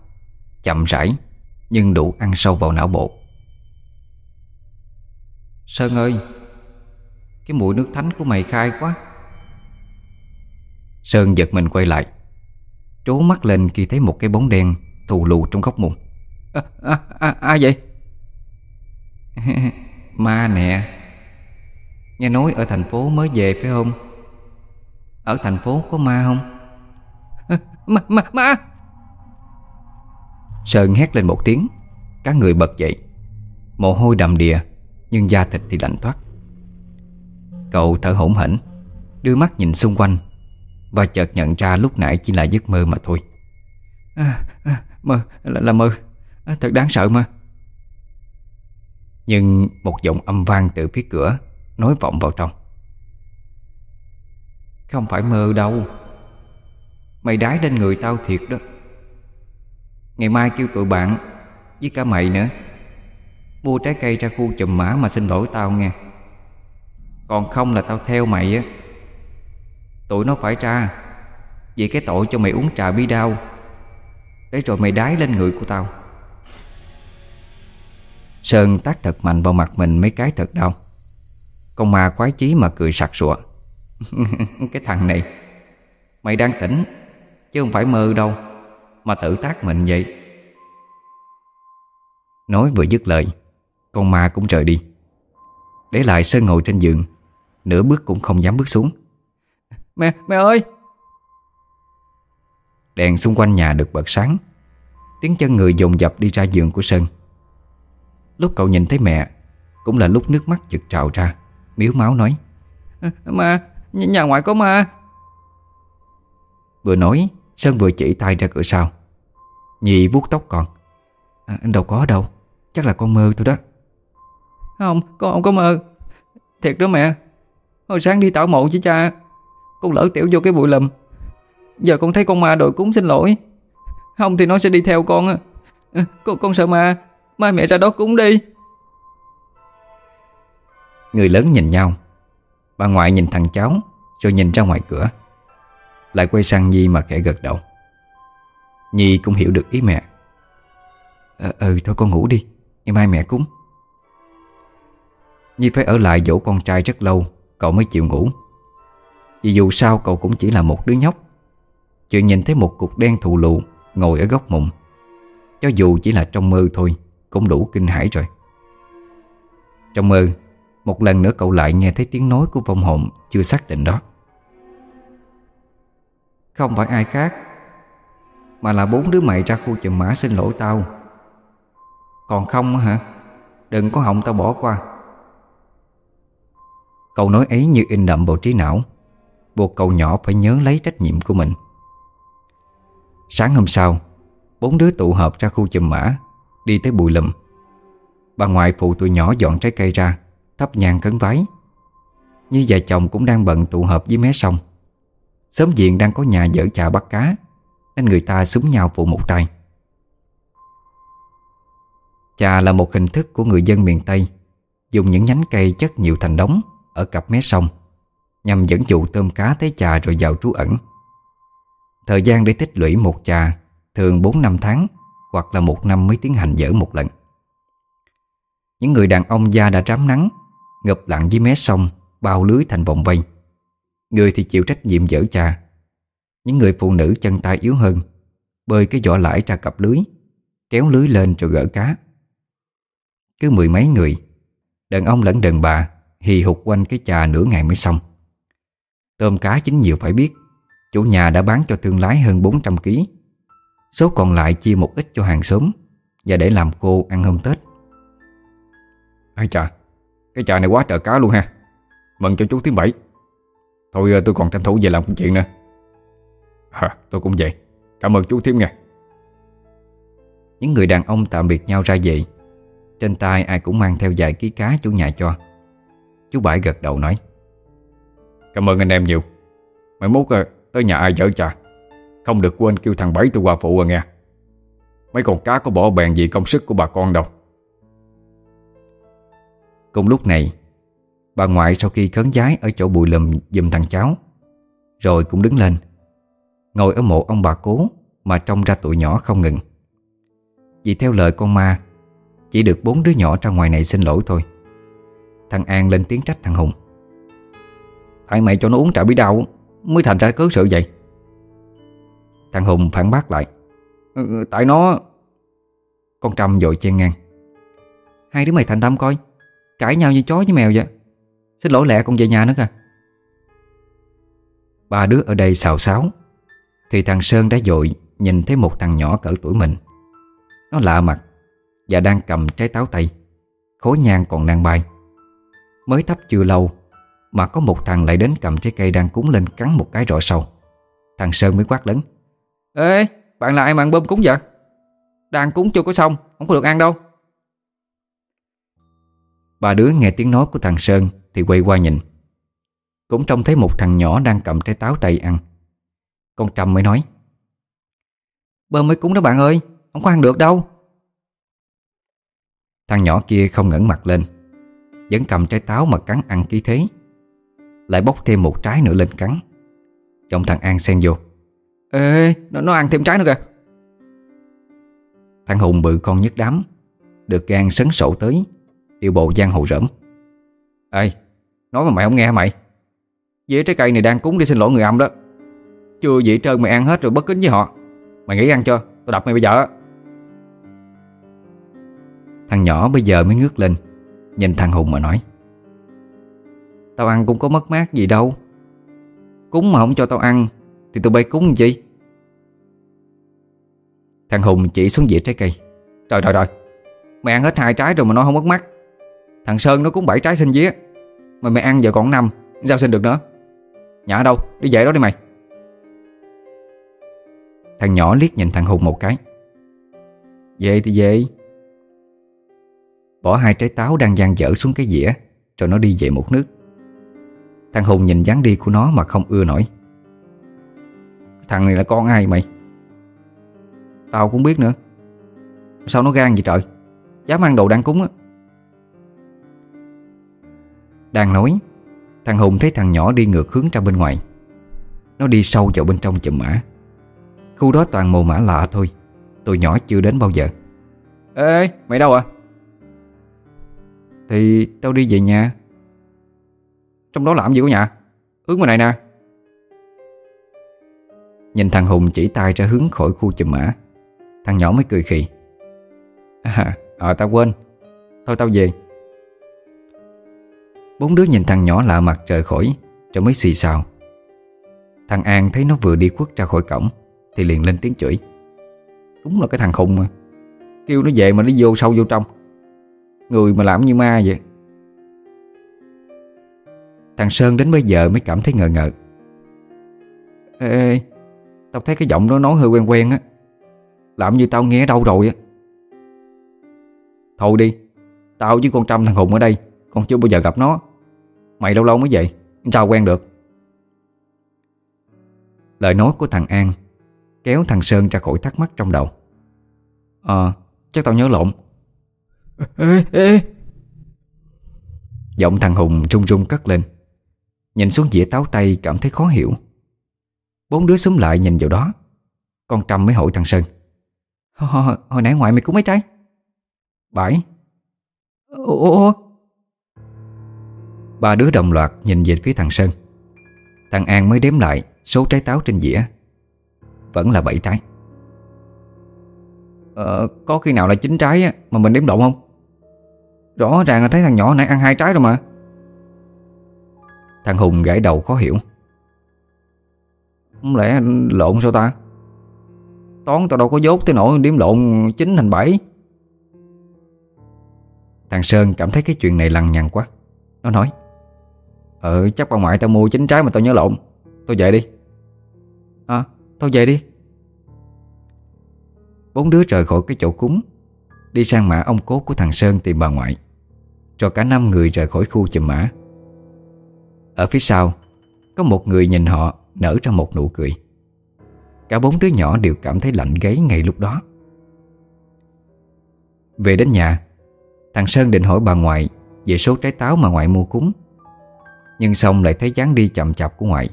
Chậm rãi, Nhưng đủ ăn sâu vào não bộ. Sơn ơi cái mùi nước thánh của mày khai quá. Sơn giật mình quay lại. Trố mắt lên khi thấy một cái bóng đen Thù lù trong góc mùng à, à, à, Ai vậy? Ma nè. Nghe nói ở thành phố mới về phải không? Ở thành phố có ma không? À, Ma ma ma! Sơn hét lên một tiếng. Các người bật dậy. Mồ hôi đầm đìa Nhưng da thịt thì lạnh toát. Cậu thở hổn hển Đưa mắt nhìn xung quanh Và chợt nhận ra lúc nãy chỉ là giấc mơ mà thôi. À, à, Mơ, là, là mơ. À, Thật đáng sợ mà. Nhưng một giọng âm vang từ phía cửa Nói vọng vào trong. Không phải mơ đâu. Mày đái lên người tao thiệt đó. Ngày mai kêu tụi bạn Với cả mày nữa. Mua trái cây ra khu chùm mã mà xin lỗi tao nghe còn không là tao theo mày á. Tụi nó phải ra, Vì cái tội cho mày uống trà bi đau Để rồi mày đái lên người của tao. Sơn tác thật mạnh vào mặt mình mấy cái thật đau. Con ma khoái chí mà cười sặc sụa. Cái thằng này, Mày đang tỉnh, Chứ không phải mơ đâu, Mà tự tác mình vậy. Nói vừa dứt lời, Con ma cũng rời đi. Để lại Sơn ngồi trên giường. Nửa bước cũng không dám bước xuống. Mẹ, mẹ ơi! Đèn xung quanh nhà được bật sáng. Tiếng chân người dồn dập đi ra giường của Sơn. Lúc cậu nhìn thấy mẹ Cũng là lúc nước mắt chực trào ra Miếu máu nói. Ma, nhà ngoại có ma Vừa nói Sơn vừa chỉ tay ra cửa sau. Nhi vuốt tóc con. À, Đâu có đâu Chắc là con mơ thôi đó không, con không có mơ. Thiệt đó mẹ. Hồi sáng đi tảo mộ với cha Con lỡ tiểu vô cái bụi lùm. Giờ con thấy con ma đội cúng xin lỗi. Không thì nó sẽ đi theo con à, con, con sợ ma. Mai mẹ ra đó cúng đi. Người lớn nhìn nhau. Bà ngoại nhìn thằng cháu Rồi nhìn ra ngoài cửa. Lại quay sang Nhi mà khẽ gật đầu. Nhi cũng hiểu được ý mẹ. Ờ, ừ thôi con ngủ đi. Ngày mai mẹ cúng. Nhi phải ở lại dỗ con trai rất lâu, Cậu mới chịu ngủ. Vì dù sao cậu cũng chỉ là một đứa nhóc. Chuyện nhìn thấy một cục đen thù lụ Ngồi ở góc mụn Cho dù chỉ là trong mơ thôi, Cũng đủ kinh hãi rồi. Trong mơ, Một lần nữa cậu lại nghe thấy tiếng nói của vong hồn Chưa xác định đó. Không phải ai khác, Mà là bốn đứa mày ra khu chùm mã xin lỗi tao. Còn không hả? Đừng có hỏng tao bỏ qua. Câu nói ấy như in đậm vào trí não. Buộc cậu nhỏ phải nhớ lấy trách nhiệm của mình. Sáng hôm sau, Bốn đứa tụ họp ra khu chùm mã, Đi tới bụi lùm. Bà ngoại phụ tụi nhỏ dọn trái cây ra, Thắp nhang cấn vái. Như vợ chồng cũng đang bận tụ họp với mé sông. Sớm diện đang có nhà dở chà bắt cá, Nên người ta súng nhau phụ một tay. Chà là một hình thức của người dân miền Tây, Dùng những nhánh cây chất nhiều thành đống. Ở cặp mé sông, Nhằm dẫn dụ tôm cá tới chà rồi vào trú ẩn. Thời gian để tích lũy một chà Thường 4 năm tháng Hoặc là một năm mới tiến hành dỡ một lần. Những người đàn ông da đã rám nắng, Ngập lặng dưới mé sông, Bao lưới thành vòng vây. Người thì chịu trách nhiệm dỡ chà. Những người phụ nữ chân tay yếu hơn, Bơi cái vỏ lãi ra cặp lưới, Kéo lưới lên rồi gỡ cá. Cứ mười mấy người, Đàn ông lẫn đàn bà Hì hục quanh cái chà nửa ngày mới xong. Tôm cá chính nhiều phải biết Chủ nhà đã bán cho thương lái hơn 400 kg Số còn lại chia một ít cho hàng xóm Và để làm khô ăn hôm Tết. Ai chà Cái trà này quá trời cá luôn ha. Mừng cho chú thứ bảy. Thôi tôi còn tranh thủ về làm công chuyện nữa. À, Tôi cũng vậy Cảm ơn chú thím nha. Những người đàn ông tạm biệt nhau ra về. Trên tay ai cũng mang theo vài ký cá chủ nhà cho Chú Bảy gật đầu nói, Cảm ơn anh em nhiều. Mấy mốt ờ, tới nhà ai dở trà Không được quên kêu thằng Bảy tôi qua phụ à nghe. Mấy con cá có bỏ bèn gì công sức của bà con đâu. Cùng lúc này, Bà ngoại sau khi khấn giái ở chỗ bụi lùm giùm thằng cháu, Rồi cũng đứng lên, Ngồi ở mộ ông bà cố Mà trông ra tụi nhỏ không ngừng. Vì theo lời con ma, Chỉ được bốn đứa nhỏ ra ngoài này xin lỗi thôi. Thằng An lên tiếng trách thằng Hùng. Tại mày cho nó uống trà bí đau Mới thành ra cớ sự vậy. Thằng Hùng phản bác lại ừ, ừ, Tại nó Con Trâm dội chen ngang Hai đứa mày thành tâm coi Cãi nhau như chó với mèo vậy. Xin lỗi lẹ con về nhà nữa kìa. Ba đứa ở đây xào xáo Thì thằng Sơn đã dội Nhìn thấy một thằng nhỏ cỡ tuổi mình. Nó lạ mặt Và đang cầm trái táo tây Khối nhang còn đang bay. Mới thấp chưa lâu, Mà có một thằng lại đến cầm trái cây đang cúng lên Cắn một cái rõ sâu. Thằng Sơn mới quát lớn, Ê, bạn là ai mà ăn bơm cúng vậy? Đang cúng chưa có xong, Không có được ăn đâu. Bà đứa nghe tiếng nói của thằng Sơn Thì quay qua nhìn. Cũng trông thấy một thằng nhỏ đang cầm trái táo tay ăn. Con Trâm mới nói, Bơm mới cúng đó bạn ơi, Không có ăn được đâu. Thằng nhỏ kia không ngẩng mặt lên vẫn cầm trái táo mà cắn ăn ký thế. Lại bóc thêm một trái nữa lên cắn. Giọng thằng An xen vô. Ê, nó, nó ăn thêm trái nữa kìa. Thằng Hùng bự con nhất đám Được gan sấn sổ tới Điều bộ giang hồ rỡm Ê, nói mà mày không nghe hả mày? Dĩa trái cây này đang cúng đi xin lỗi người âm đó. Chưa dĩ trơn mày ăn hết rồi bất kính với họ. Mày nghĩ ăn chưa, tôi đập mày bây giờ Thằng nhỏ bây giờ mới ngước lên. Nhìn thằng Hùng mà nói. Tao ăn cũng có mất mát gì đâu. Cúng mà không cho tao ăn, Thì tụi bay cúng làm chi? Thằng Hùng chỉ xuống dĩa trái cây. Trời trời trời. Mày ăn hết hai trái rồi mà nó không mất mắt Thằng Sơn nó cũng bảy trái xin vía. Mà mày ăn giờ còn năm Sao xin được nữa? Nhả đâu, đi về đó đi mày. Thằng nhỏ liếc nhìn thằng Hùng một cái. Về thì về. Bỏ hai trái táo đang dang dở xuống cái dĩa Rồi nó đi về một nước. Thằng Hùng nhìn dáng đi của nó mà không ưa nổi. Thằng này là con ai mày? Tao cũng biết nữa. Sao nó gan vậy trời? Dám ăn đồ đang cúng á. Đang nói, Thằng Hùng thấy thằng nhỏ đi ngược hướng ra bên ngoài. Nó đi sâu vào bên trong chùm mã. Khu đó toàn mồ mã lạ thôi. Tụi nhỏ chưa đến bao giờ. Ê, mày đâu à thì tao đi về nhà. Trong đó làm gì của nhà? Hướng ngoài này nè. Nhìn thằng Hùng chỉ tay ra hướng khỏi khu chùm mã. Thằng nhỏ mới cười khì. À, ờ tao quên. Thôi tao về. Bốn đứa nhìn thằng nhỏ lạ mặt rời khỏi Rồi mới xì xào. Thằng An thấy nó vừa đi khuất ra khỏi cổng Thì liền lên tiếng chửi. Đúng là cái thằng khùng mà. Kêu nó về mà nó vô sâu vô trong. Người mà làm như ma vậy? Thằng Sơn đến bây giờ mới cảm thấy ngờ ngợ Ê, ê Tao thấy cái giọng nó nói hơi quen quen á. Làm như tao nghe đâu rồi á. Thôi đi Tao với con Trâm thằng Hùng ở đây Còn chưa bao giờ gặp nó. Mày lâu lâu mới vậy Sao quen được. Lời nói của thằng An Kéo thằng Sơn ra khỏi thắc mắc trong đầu. Ờ Chắc tao nhớ lộn Ê ê Giọng thằng Hùng trung trung cất lên. Nhìn xuống dĩa táo tay cảm thấy khó hiểu. Bốn đứa xúm lại nhìn vào đó. Con Trâm mới hỏi thằng Sơn. Hồi, hồi nãy ngoại mày cúng mấy trái? Bảy. Ủa Ba đứa đồng loạt nhìn về phía thằng Sơn. Thằng An mới đếm lại Số trái táo trên dĩa. Vẫn là bảy trái. Ờ, có khi nào là chín trái mà mình đếm lộn không? Rõ ràng là thấy thằng nhỏ nãy ăn hai trái rồi mà. Thằng Hùng gãi đầu khó hiểu. Không lẽ lộn sao ta? Toán tao đâu có dốt tới nỗi điểm lộn chín thành bảy. Thằng Sơn cảm thấy cái chuyện này lằng nhằng quá. Nó nói Ờ chắc bà ngoại tao mua chín trái mà tao nhớ lộn. Tôi về đi. À tao về đi. Bốn đứa rời khỏi cái chỗ cúng, Đi sang mã ông cố của thằng Sơn tìm bà ngoại. Rồi cả năm người rời khỏi khu chùm mã. Ở phía sau, Có một người nhìn họ nở ra một nụ cười. Cả bốn đứa nhỏ đều cảm thấy lạnh gáy ngay lúc đó. Về đến nhà, Thằng Sơn định hỏi bà ngoại Về số trái táo mà ngoại mua cúng. Nhưng xong lại thấy dáng đi chậm chạp của ngoại,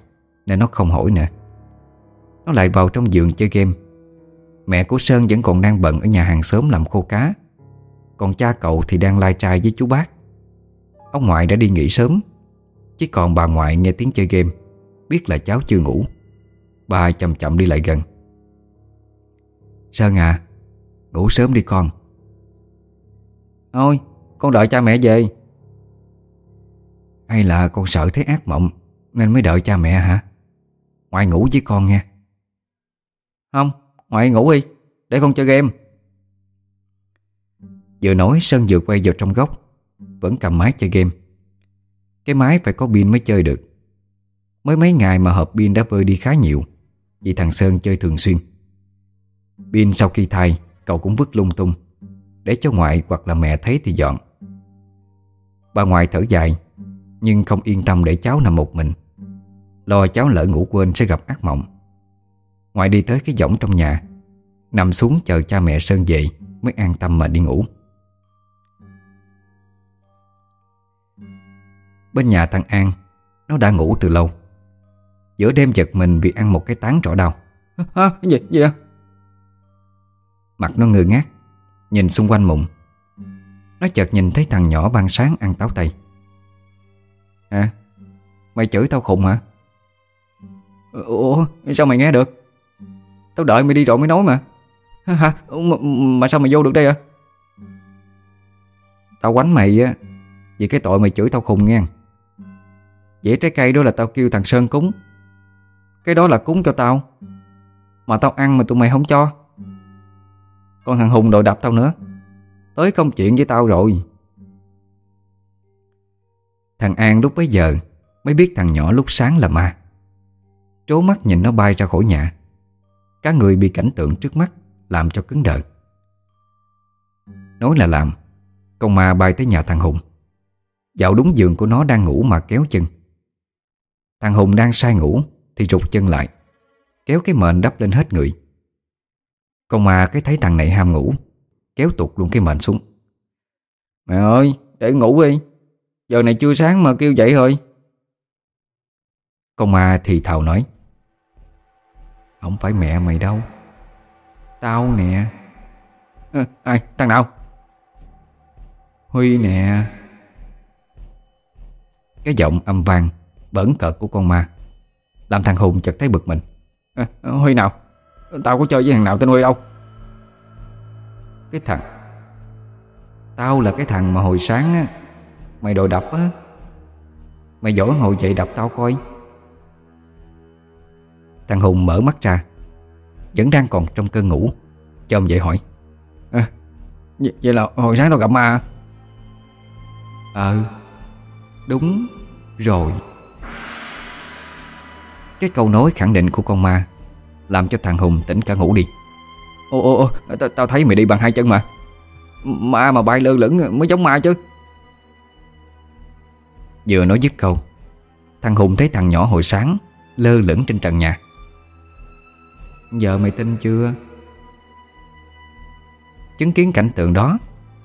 Nên nó không hỏi nữa. Nó lại vào trong giường chơi game. Mẹ của Sơn vẫn còn đang bận ở nhà hàng xóm làm khô cá. Còn cha cậu thì đang lai trai với chú bác. Ông ngoại đã đi nghỉ sớm Chỉ còn bà ngoại nghe tiếng chơi game, Biết là cháu chưa ngủ. Bà chậm chậm đi lại gần. Sơn à Ngủ sớm đi con. Thôi, con đợi cha mẹ về. Hay là con sợ thấy ác mộng, Nên mới đợi cha mẹ hả? Ngoại ngủ với con nha Không, Ngoại ngủ đi, Để con chơi game. Vừa nói, Sơn vừa quay vào trong góc, Vẫn cầm máy chơi game. Cái máy phải có pin mới chơi được. Mới mấy ngày mà hộp pin đã vơi đi khá nhiều, Vì thằng Sơn chơi thường xuyên. Pin sau khi thay, Cậu cũng vứt lung tung, Để cho ngoại hoặc là mẹ thấy thì dọn. Bà ngoại thở dài, Nhưng không yên tâm để cháu nằm một mình. Lo cháu lỡ ngủ quên sẽ gặp ác mộng. Ngoại đi tới cái võng trong nhà, Nằm xuống chờ cha mẹ Sơn về. Mới an tâm mà đi ngủ. Bên nhà thằng An Nó đã ngủ từ lâu. Giữa đêm giật mình vì ăn một cái tán trỏ đau Hả? Gì? Gì à? Mặt nó ngơ ngác Nhìn xung quanh mụn. Nó chợt nhìn thấy thằng nhỏ ban sáng ăn táo tây À Mày chửi tao khùng hả? Ủa? Sao mày nghe được? Tao đợi mày đi rồi mới nói mà Hả? Mà, mà sao mày vô được đây à Tao quánh mày á Vì cái tội mày chửi tao khùng nghe. Dĩa trái cây đó là tao kêu thằng Sơn cúng. Cái đó là cúng cho tao. Mà tao ăn mà tụi mày không cho. Còn thằng Hùng đòi đập tao nữa. Tới công chuyện với tao rồi. Thằng An lúc bấy giờ Mới biết thằng nhỏ lúc sáng là ma. Trố mắt nhìn nó bay ra khỏi nhà. Cả người bị cảnh tượng trước mắt. Làm cho cứng đờ. Nói là làm, Con ma bay tới nhà thằng Hùng. Dạo đúng giường của nó đang ngủ mà kéo chân. Thằng Hùng đang say ngủ Thì rụt chân lại, Kéo cái mền đắp lên hết người. Con ma cái thấy thằng này ham ngủ, Kéo tụt luôn cái mền xuống. Mẹ ơi, để ngủ đi. Giờ này chưa sáng mà kêu dậy thôi Con ma thì thào nói, Không phải mẹ mày đâu. Tao nè. À, Ai thằng nào? Huy nè. Cái giọng âm vang Bẩn cợt của con ma Làm thằng Hùng chợt thấy bực mình. À, Huy nào? Tao có chơi với thằng nào tên Huy đâu? Cái thằng. Tao là cái thằng mà hồi sáng á Mày đòi đập á. Mày giỏi ngồi dậy đập tao coi. Thằng Hùng mở mắt ra vẫn đang còn trong cơn ngủ. Cho ông dậy hỏi à, Vậy là hồi sáng tao gặp ma Ờ Đúng rồi. Cái câu nói khẳng định của con ma Làm cho thằng Hùng tỉnh cả ngủ đi. Ô ô ô Tao thấy mày đi bằng hai chân mà. Ma mà bay lơ lửng mới giống ma chứ. Vừa nói dứt câu Thằng Hùng thấy thằng nhỏ hồi sáng Lơ lửng trên trần nhà. Giờ mày tin chưa? Chứng kiến cảnh tượng đó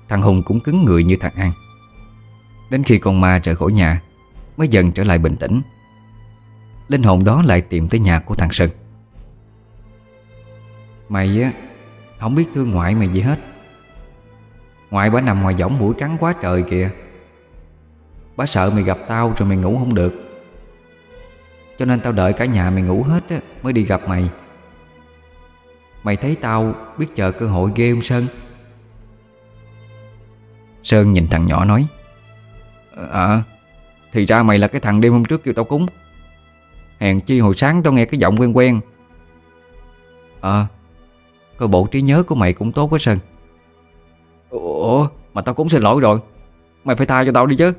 Thằng Hùng cũng cứng người như thằng An. Đến khi con ma trở khỏi nhà Mới dần trở lại bình tĩnh. Linh hồn đó lại tìm tới nhà của thằng Sơn. Mày á Không biết thương ngoại mày gì hết. Ngoại bà nằm ngoài võng mũi cắn quá trời kìa. Bà sợ mày gặp tao rồi mày ngủ không được. Cho nên tao đợi cả nhà mày ngủ hết á, Mới đi gặp mày. Mày thấy tao biết chờ cơ hội ghê không Sơn? Sơn nhìn thằng nhỏ nói À Thì ra mày là cái thằng đêm hôm trước kêu tao cúng. Hèn chi hồi sáng tao nghe cái giọng quen quen. Ờ à, Coi bộ trí nhớ của mày cũng tốt quá Sơn. Ủa Mà tao cũng xin lỗi rồi. Mày phải tha cho tao đi chứ.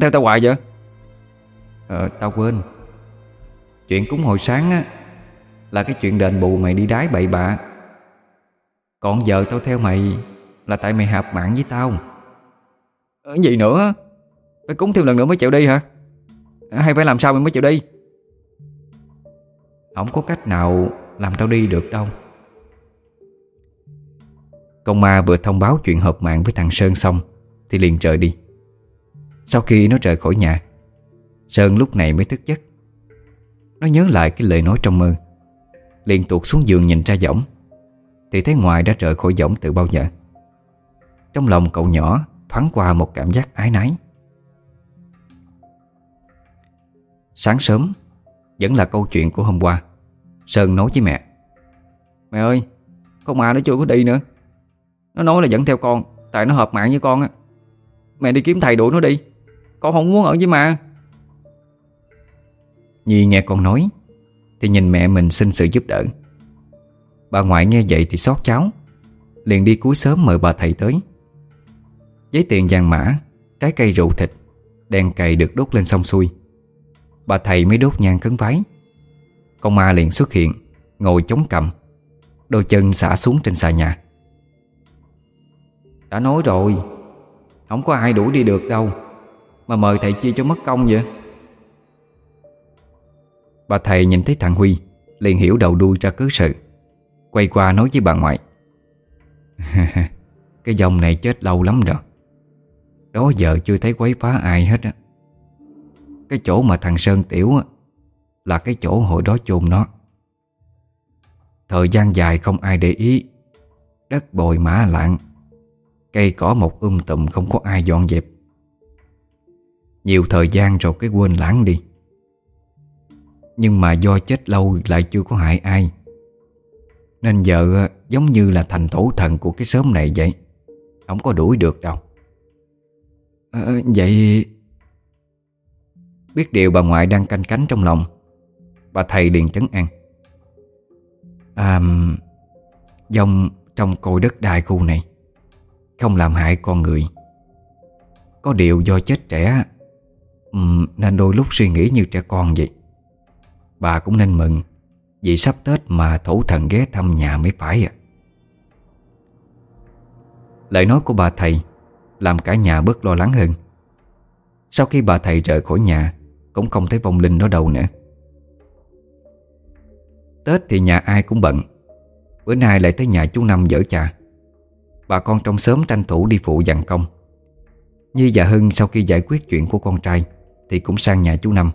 Theo tao hoài vậy. Ờ tao quên. Chuyện cúng hồi sáng á là cái chuyện đền bù mày đi đái bậy bạ. Còn giờ tao theo mày Là tại mày hợp mạng với tao. Ờ, Gì nữa? Phải cúng thêm lần nữa mới chịu đi hả? Hay phải làm sao mày mới chịu đi? Không có cách nào Làm tao đi được đâu. Con ma vừa thông báo chuyện hợp mạng với thằng Sơn xong Thì liền rời đi. Sau khi nó rời khỏi nhà Sơn lúc này mới thức giấc. Nó nhớ lại cái lời nói trong mơ Liền tuột xuống giường nhìn ra giỏng Thì thấy ngoài đã rời khỏi giỏng từ bao giờ. Trong lòng cậu nhỏ thoáng qua một cảm giác ái nái Sáng sớm, Vẫn là câu chuyện của hôm qua, Sơn nói với mẹ. Mẹ ơi, Con ma nó chưa có đi nữa. Nó nói là dẫn theo con, Tại nó hợp mạng với con á. Mẹ đi kiếm thầy đuổi nó đi. Con không muốn ở với ma. Nhi nghe con nói thì nhìn mẹ mình xin sự giúp đỡ. Bà ngoại nghe vậy thì xót cháu. Liền đi cuối sớm mời bà thầy tới. Giấy tiền vàng mã, Trái cây rượu thịt, Đèn cày được đốt lên sông xuôi. Bà thầy mới đốt nhang cấn vái. Con ma liền xuất hiện, Ngồi chống cầm Đôi chân xả xuống trên xà nhà. Đã nói rồi, Không có ai đuổi đi được đâu, Mà mời thầy chia cho mất công vậy. Bà thầy nhìn thấy thằng Huy, Liền hiểu đầu đuôi ra cứ sự. Quay qua nói với bà ngoại, Cái dòng này chết lâu lắm rồi. Đó giờ chưa thấy quấy phá ai hết á. Cái chỗ mà thằng Sơn tiểu á, Là cái chỗ hồi đó chôn nó. Thời gian dài không ai để ý, Đất bồi mã lạng Cây cỏ một um tùm không có ai dọn dẹp. Nhiều thời gian rồi cái quên lãng đi. Nhưng mà do chết lâu lại chưa có hại ai. Nên vợ ờ, giống như là thành tổ thần của cái xóm này vậy. Không có đuổi được đâu. À, Vậy Biết điều bà ngoại đang canh cánh trong lòng. Bà thầy liền trấn an. À Dòng trong cội đất đai khu này Không làm hại con người. Có điều do chết trẻ Nên đôi lúc suy nghĩ như trẻ con vậy. Bà cũng nên mừng Vì sắp Tết mà thổ thần ghé thăm nhà mới phải à Lời nói của bà thầy Làm cả nhà bớt lo lắng hơn. Sau khi bà thầy rời khỏi nhà, Cũng không thấy vong linh đó đâu nữa. Tết thì nhà ai cũng bận. Bữa nay lại tới nhà chú Năm dở trà Bà con trong xóm tranh thủ đi phụ dặn công. Nhi và Hưng sau khi giải quyết chuyện của con trai Thì cũng sang nhà chú Năm.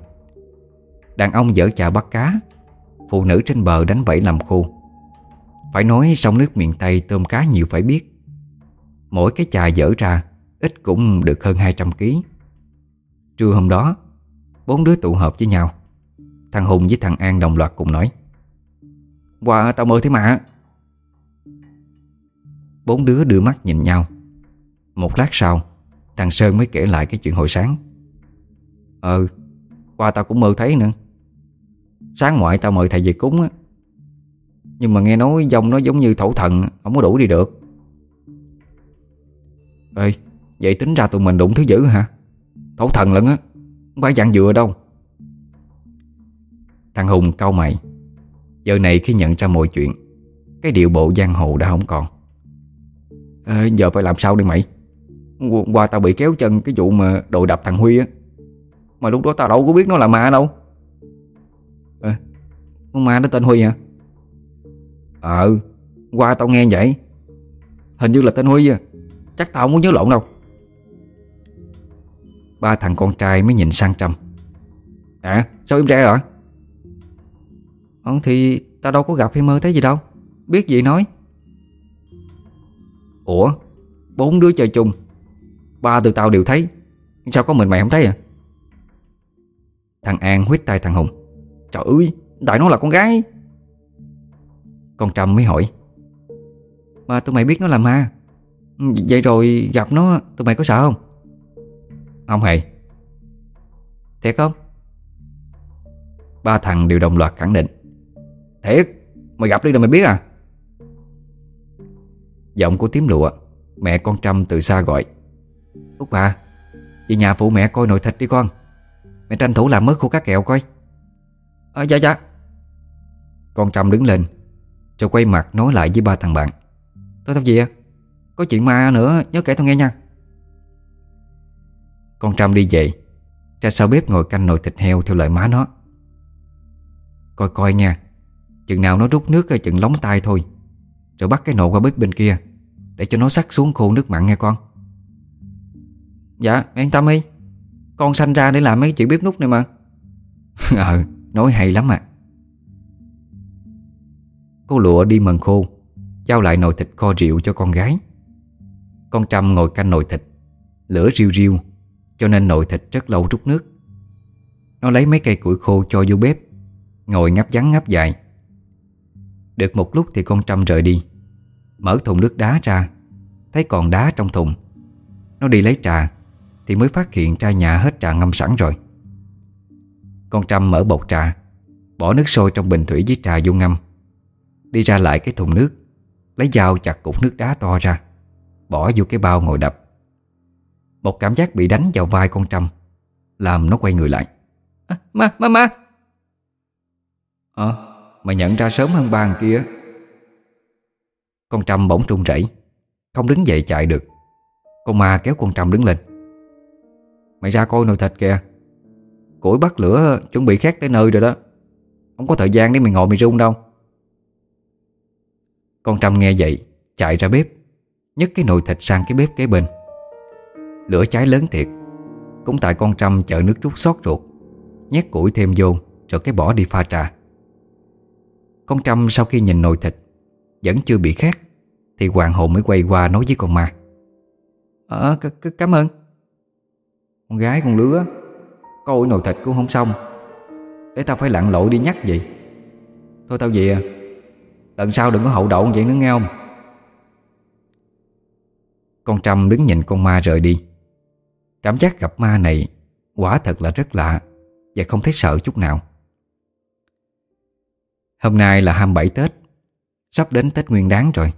Đàn ông dở chà bắt cá. Phụ nữ trên bờ đánh bẫy làm khô Phải nói sông nước miền Tây tôm cá nhiều phải biết. Mỗi cái chà dở ra Ít cũng được hơn 200 kg Trưa hôm đó Bốn đứa tụ họp với nhau. Thằng Hùng với thằng An đồng loạt cùng nói Wow, tao mơ thấy mà. Bốn đứa đưa mắt nhìn nhau. Một lát sau Thằng Sơn mới kể lại cái chuyện hồi sáng. Ờ, Qua tao cũng mơ thấy nữa. Sáng ngoại tao mời thầy về cúng á. Nhưng mà nghe nói dông nó giống như thổ thần Không có đủ đi được. Ê Vậy tính ra tụi mình đụng thứ dữ hả? Thổ thần lận á Không phải dạng dừa đâu. Thằng Hùng cau mày. Giờ này khi nhận ra mọi chuyện Cái điệu bộ giang hồ đã không còn. À, Giờ phải làm sao đây mày? Qua tao bị kéo chân cái vụ mà đội đập thằng Huy á. Mà lúc đó tao đâu có biết nó là ma đâu. Con ma đó tên Huy hả? Ờ Qua tao nghe vậy, Hình như là tên Huy à. Chắc tao không nhớ lộn đâu. Ba thằng con trai mới nhìn sang Trâm. À sao im re hả Ờ thì tao đâu có gặp hay mơ thấy gì đâu. Biết gì nói. Ủa, Bốn đứa chơi chung. Ba tụi tao đều thấy. Sao có mình mày không thấy à? Thằng An huyết tay thằng Hùng. Trời ơi Tại nó là con gái. Con Trâm mới hỏi. Mà tụi mày biết nó là ma. Ừ, vậy rồi gặp nó, Tụi mày có sợ không? Không hề. Thiệt không? Ba thằng đều đồng loạt khẳng định. Thiệt, Mày gặp đi rồi mày biết à? Giọng của tím lụa, Mẹ con Trâm từ xa gọi. Út bà, Về nhà phụ mẹ coi nồi thịt đi con. Mẹ tranh thủ làm mớt khô cá kẹo coi. À dạ dạ. Con Trâm đứng lên, Rồi quay mặt nói lại với ba thằng bạn. Tôi tao gì à Có chuyện ma nữa, nhớ kể tao nghe nha. Con Trâm đi về, Ra sau bếp ngồi canh nồi thịt heo theo lời má nó. Coi coi nha, Chừng nào nó rút nước chừng lóng tay thôi, Rồi bắt cái nồi qua bếp bên kia, Để cho nó sắc xuống khô nước mặn nghe con. Dạ yên tâm đi. Con sanh ra để làm mấy chuyện bếp nút này mà. Ờ nói hay lắm à. Cô lụa đi mần khô Giao lại nồi thịt kho rượu cho con gái. Con Trâm ngồi canh nồi thịt Lửa riêu riêu, Cho nên nồi thịt rất lâu rút nước. Nó lấy mấy cây củi khô cho vô bếp Ngồi ngáp ngắn ngáp dài. Được một lúc thì con Trâm rời đi Mở thùng nước đá ra Thấy còn đá trong thùng. Nó đi lấy trà Thì mới phát hiện ra nhà hết trà ngâm sẵn rồi. Con Trâm mở bột trà Bỏ nước sôi trong bình thủy với trà vô ngâm. Đi ra lại cái thùng nước Lấy dao chặt cục nước đá to ra Bỏ vô cái bao ngồi đập. Một cảm giác bị đánh vào vai con Trâm Làm nó quay người lại. À, Ma, ma, ma! Ờ, mày nhận ra sớm hơn ba kia. Con Trâm bỗng trung rẩy Không đứng dậy chạy được. Con ma kéo con Trâm đứng lên. Mày ra coi nồi thịt kìa. Củi bắt lửa chuẩn bị khét tới nơi rồi đó. Không có thời gian để mày ngồi mày run đâu. Con Trâm nghe vậy Chạy ra bếp nhấc cái nồi thịt sang cái bếp kế bên. Lửa cháy lớn thiệt Cũng tại con Trâm chợ nước rút xót ruột Nhét củi thêm vô Rồi cái bỏ đi pha trà. Con Trâm sau khi nhìn nồi thịt Vẫn chưa bị khét Thì hoàng hồn mới quay qua nói với con ma. Ờ cảm ơn. Con gái con lứa Coi nồi thịt cũng không xong. Để tao phải lặn lội đi nhắc gì Thôi tao về à Lần sau đừng có hậu đậu vậy nữa, nghe không? Con Trâm đứng nhìn con ma rời đi. Cảm giác gặp ma này Quả thật là rất lạ Và không thấy sợ chút nào. Hôm nay là 27 Tết, Sắp đến Tết Nguyên đáng rồi.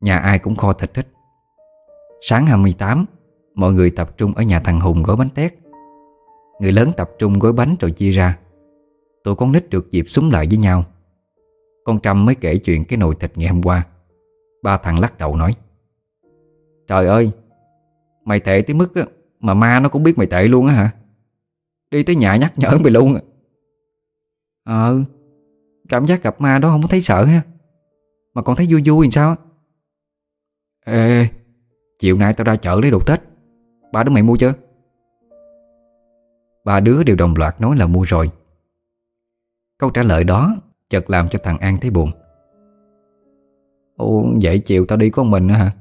Nhà ai cũng kho thịt hết. Sáng 28 Mọi người tập trung ở nhà thằng Hùng gói bánh tét. Người lớn tập trung gói bánh rồi chia ra. Tụi con nít được dịp súng lại với nhau. Con Trâm mới kể chuyện cái nồi thịt ngày hôm qua. Ba thằng lắc đầu nói, Trời ơi, Mày tệ tới mức mà ma nó cũng biết mày tệ luôn á hả? Đi tới nhà nhắc nhở mày luôn Ờ Cảm giác gặp ma đó không có thấy sợ ha, Mà còn thấy vui vui làm sao á? Ê, Chiều nay tao ra chợ lấy đồ Tết, Ba đứa mày mua chưa? Ba đứa đều đồng loạt nói là mua rồi. Câu trả lời đó Chợt làm cho thằng An thấy buồn. Ồ vậy chiều tao đi có mình nữa hả?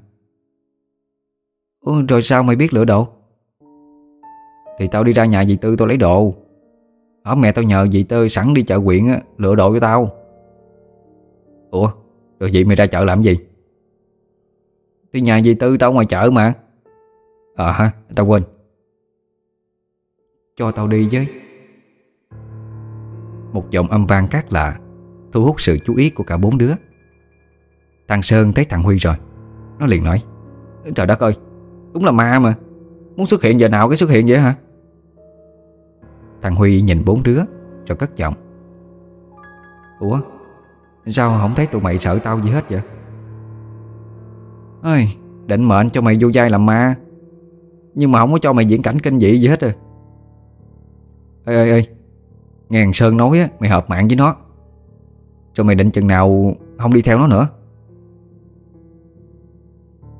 Ồ Rồi sao mày biết lựa đồ? Thì tao đi ra nhà dì Tư tao lấy đồ. Ở mẹ tao nhờ dì Tư sẵn đi chợ quyện á, lựa đồ cho tao. Ủa Rồi vậy mày ra chợ làm gì? Thì nhà dì Tư tao ngoài chợ mà. Ờ ha, tao quên. Cho tao đi với. Một giọng âm vang cát lạ. Thu hút sự chú ý của cả bốn đứa. Thằng Sơn thấy thằng Huy rồi Nó liền nói Trời đất ơi Đúng là ma mà. Muốn xuất hiện giờ nào cái xuất hiện vậy hả? Thằng Huy nhìn bốn đứa Rồi cất giọng Ủa Sao không thấy tụi mày sợ tao gì hết vậy? Ôi, Định mệnh cho mày vô dai làm ma Nhưng mà không có cho mày diễn cảnh kinh dị gì hết rồi Ê ê ê Nghe thằng Sơn nói á Mày hợp mạng với nó. Cho mày định chừng nào không đi theo nó nữa?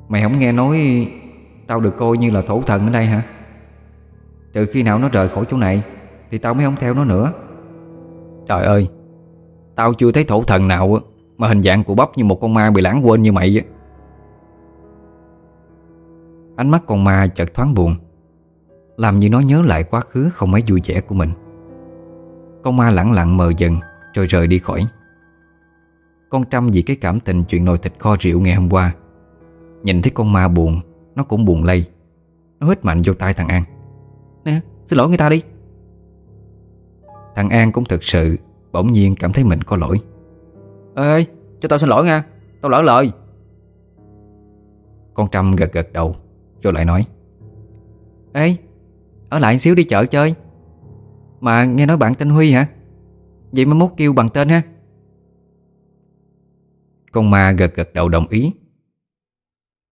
Mày không nghe nói Tao được coi như là thổ thần ở đây hả? Trừ khi nào nó rời khỏi chỗ này Thì tao mới không theo nó nữa. Trời ơi, Tao chưa thấy thổ thần nào Mà hình dạng của bắp như một con ma bị lãng quên như mày Ánh mắt con ma chợt thoáng buồn, Làm như nó nhớ lại quá khứ không mấy vui vẻ của mình. Con ma lặng lặng mờ dần Rồi rời đi khỏi. Con Trâm vì cái cảm tình chuyện nồi thịt kho rượu ngày hôm qua. Nhìn thấy con ma buồn Nó cũng buồn lây. Nó hít mạnh vô tay thằng An. Nè xin lỗi người ta đi. Thằng An cũng thực sự Bỗng nhiên cảm thấy mình có lỗi. Ê cho tao xin lỗi nha Tao lỡ lời. Con Trâm gật gật đầu Rồi lại nói. Ê Ở lại xíu đi chợ chơi. Mà nghe nói bạn tên Huy hả? Vậy mà mốt kêu bằng tên ha con ma gật gật đầu đồng ý.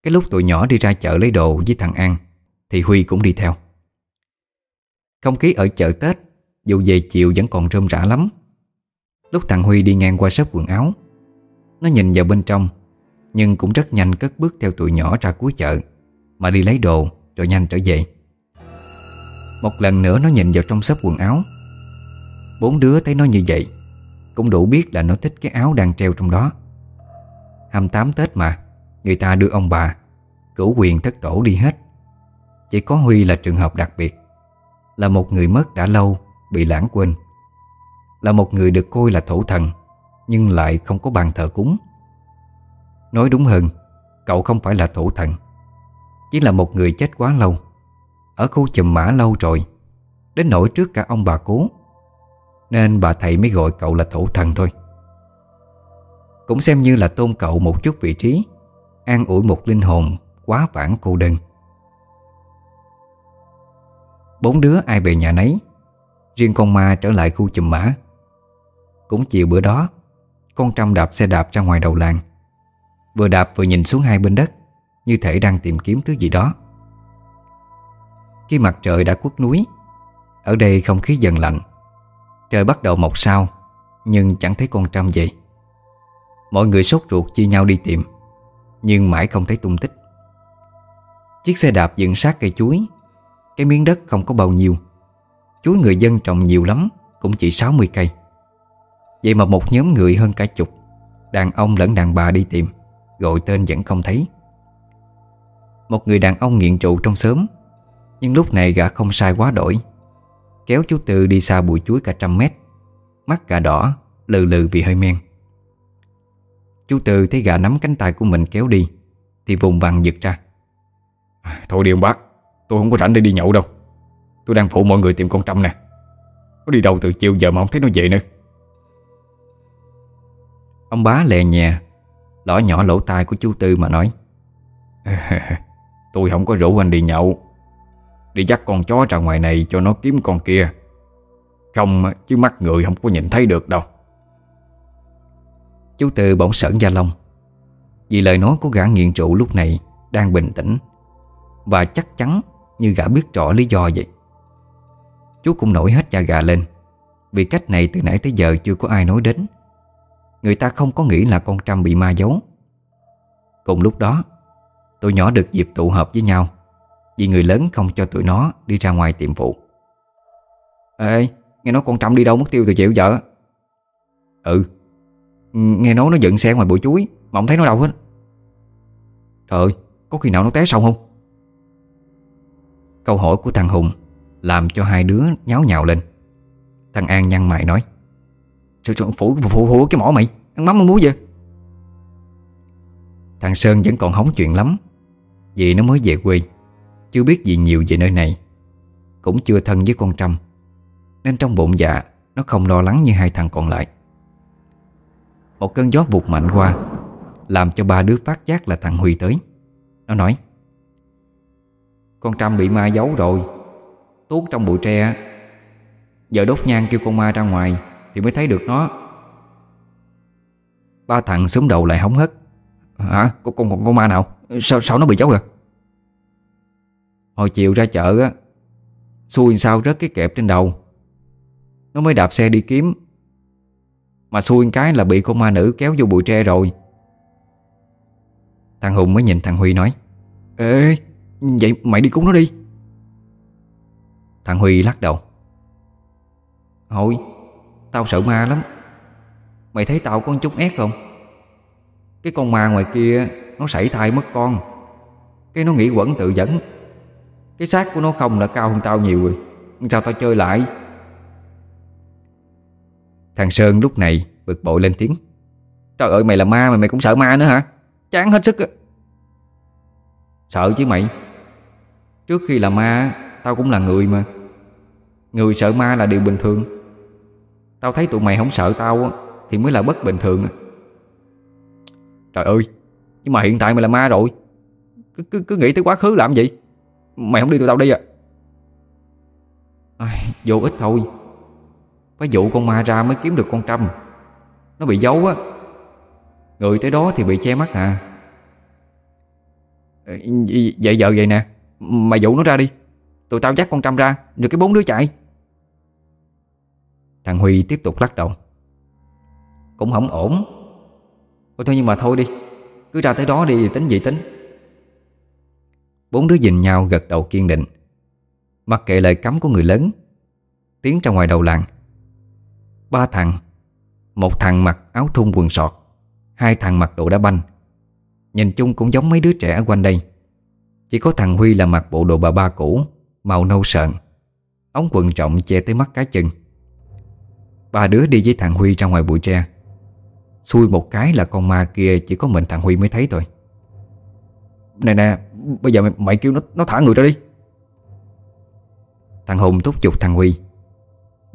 Cái lúc tụi nhỏ đi ra chợ lấy đồ với thằng An, Thì Huy cũng đi theo. Không khí ở chợ Tết, Dù về chiều vẫn còn rơm rã lắm. Lúc thằng Huy đi ngang qua shop quần áo, Nó nhìn vào bên trong, Nhưng cũng rất nhanh cất bước theo tụi nhỏ ra cuối chợ, Mà đi lấy đồ Rồi nhanh trở về. Một lần nữa nó nhìn vào trong shop quần áo. Bốn đứa thấy nó như vậy, Cũng đủ biết là nó thích cái áo đang treo trong đó. 28 Tết mà. Người ta đưa ông bà, Cửu quyền thất tổ đi hết. Chỉ có Huy là trường hợp đặc biệt. Là một người mất đã lâu, Bị lãng quên. Là một người được coi là thổ thần, Nhưng lại không có bàn thờ cúng. Nói đúng hơn, Cậu không phải là thổ thần. Chỉ là một người chết quá lâu. Ở khu chùm mã lâu rồi, Đến nỗi trước cả ông bà cố. Nên bà thầy mới gọi cậu là thổ thần thôi. Cũng xem như là tôn cậu một chút vị trí, An ủi một linh hồn quá vãng cô đơn. Bốn đứa ai về nhà nấy, Riêng con ma trở lại khu chùm mã. Cũng chiều bữa đó, Con trăm đạp xe đạp ra ngoài đầu làng. Vừa đạp vừa nhìn xuống hai bên đất, Như thể đang tìm kiếm thứ gì đó. Khi mặt trời đã quất núi, Ở đây không khí dần lạnh. Trời bắt đầu mọc sao, Nhưng chẳng thấy con trăm vậy Mọi người sốt ruột chia nhau đi tìm, Nhưng mãi không thấy tung tích. Chiếc xe đạp dựng sát cây chuối, Cái miếng đất không có bao nhiêu. Chuối người dân trồng nhiều lắm, Cũng chỉ 60 cây. Vậy mà một nhóm người hơn cả chục, Đàn ông lẫn đàn bà đi tìm, Gọi tên vẫn không thấy. Một người đàn ông nghiện trụ trong xóm, Nhưng lúc này gã không sai quá đổi. Kéo chú Tư đi xa bụi chuối cả trăm mét, Mắt gã đỏ, Lừ lừ vì hơi men. Chú Tư thấy gã nắm cánh tay của mình kéo đi Thì vùng vằng giật ra. Thôi đi ông bác Tôi không có rảnh để đi nhậu đâu. Tôi đang phụ mọi người tìm con Trâm nè. Nó đi đâu từ chiều giờ mà không thấy nó về nữa. Ông bá lè nhẹ Lõ nhỏ lỗ tai của chú Tư mà nói. Tôi không có rủ anh đi nhậu. Đi dắt con chó ra ngoài này cho nó kiếm con kia. Không chứ mắt người không có nhìn thấy được đâu Chú Tư bỗng sởn da lông. Vì lời nói của gã nghiện rượu lúc này Đang bình tĩnh, Và chắc chắn như gã biết rõ lý do vậy. Chú cũng nổi hết da gà lên, Vì cách này từ nãy tới giờ chưa có ai nói đến. Người ta không có nghĩ là con Trâm bị ma giấu. Cùng lúc đó, Tụi nhỏ được dịp tụ hợp với nhau, Vì người lớn không cho tụi nó đi ra ngoài tiệm phụ. Ê, Nghe nói con Trâm đi đâu mất tiêu từ chịu vợ Ừ Ừ, nghe nói nó dựng xe ngoài bụi chuối, Mà không thấy nó đâu hết. Trời ơi, Có khi nào nó té xong không? Câu hỏi của thằng Hùng Làm cho hai đứa nháo nhào lên. Thằng An nhăn mày nói, Trời trời phủ phủ phủ cái mỏ mày, Ăn mắm ăn muối vậy? Thằng Sơn vẫn còn hóng chuyện lắm, Vì nó mới về quê, Chưa biết gì nhiều về nơi này, Cũng chưa thân với con Trâm, Nên trong bụng dạ Nó không lo lắng như hai thằng còn lại. Một cơn gió vụt mạnh qua Làm cho ba đứa phát giác là thằng Huy tới. Nó nói Con Trâm bị ma giấu rồi. Tuốt trong bụi tre Giờ đốt nhang kêu con ma ra ngoài Thì mới thấy được nó. Ba thằng xuống đầu lại hóng hất Hả? Con, con, con ma nào? Sao sao nó bị giấu rồi? Hồi chiều ra chợ á Xui sao rớt cái kẹp trên đầu. Nó mới đạp xe đi kiếm. Mà xui cái là bị con ma nữ kéo vô bụi tre rồi. Thằng Hùng mới nhìn thằng Huy nói Ê, vậy mày đi cứu nó đi. Thằng Huy lắc đầu Hồi Tao sợ ma lắm. Mày thấy tao có chút ép không? Cái con ma ngoài kia Nó sảy thai mất con. Cái nó nghĩ quẩn tự dẫn Cái xác của nó không là cao hơn tao nhiều rồi. Sao tao chơi lại? Thằng Sơn lúc này bực bội lên tiếng. Trời ơi mày là ma mà mày cũng sợ ma nữa hả? Chán hết sức Sợ chứ mày. Trước khi là ma Tao cũng là người mà. Người sợ ma là điều bình thường. Tao thấy tụi mày không sợ tao Thì mới là bất bình thường Trời ơi Nhưng mà hiện tại mày là ma rồi. Cứ, cứ, cứ nghĩ tới quá khứ làm gì? Mày không đi tụi tao đi à? À Vô ích thôi. Phải dụ con ma ra mới kiếm được con trăm Nó bị giấu á. Người tới đó thì bị che mắt à Vậy giờ vậy nè. Mày dụ nó ra đi. Tụi tao dắt con trăm ra, Rồi cái bốn đứa chạy. Thằng Huy tiếp tục lắc đầu. Cũng không ổn. Ôi thôi nhưng mà thôi đi. Cứ ra tới đó đi, tính gì tính. Bốn đứa nhìn nhau gật đầu kiên định. Mặc kệ lời cấm của người lớn, Tiến ra ngoài đầu làng. Ba thằng. Một thằng mặc áo thun quần sọt Hai thằng mặc đồ đá banh. Nhìn chung cũng giống mấy đứa trẻ ở quanh đây. Chỉ có thằng Huy là mặc bộ đồ bà ba cũ Màu nâu sợn Ống quần trọng che tới mắt cái chân. Ba đứa đi với thằng Huy ra ngoài bụi tre. Xui một cái là con ma kia Chỉ có mình thằng Huy mới thấy thôi. Nè nè Bây giờ mày, mày kêu nó nó thả người ra đi. Thằng Hùng thúc giục thằng Huy.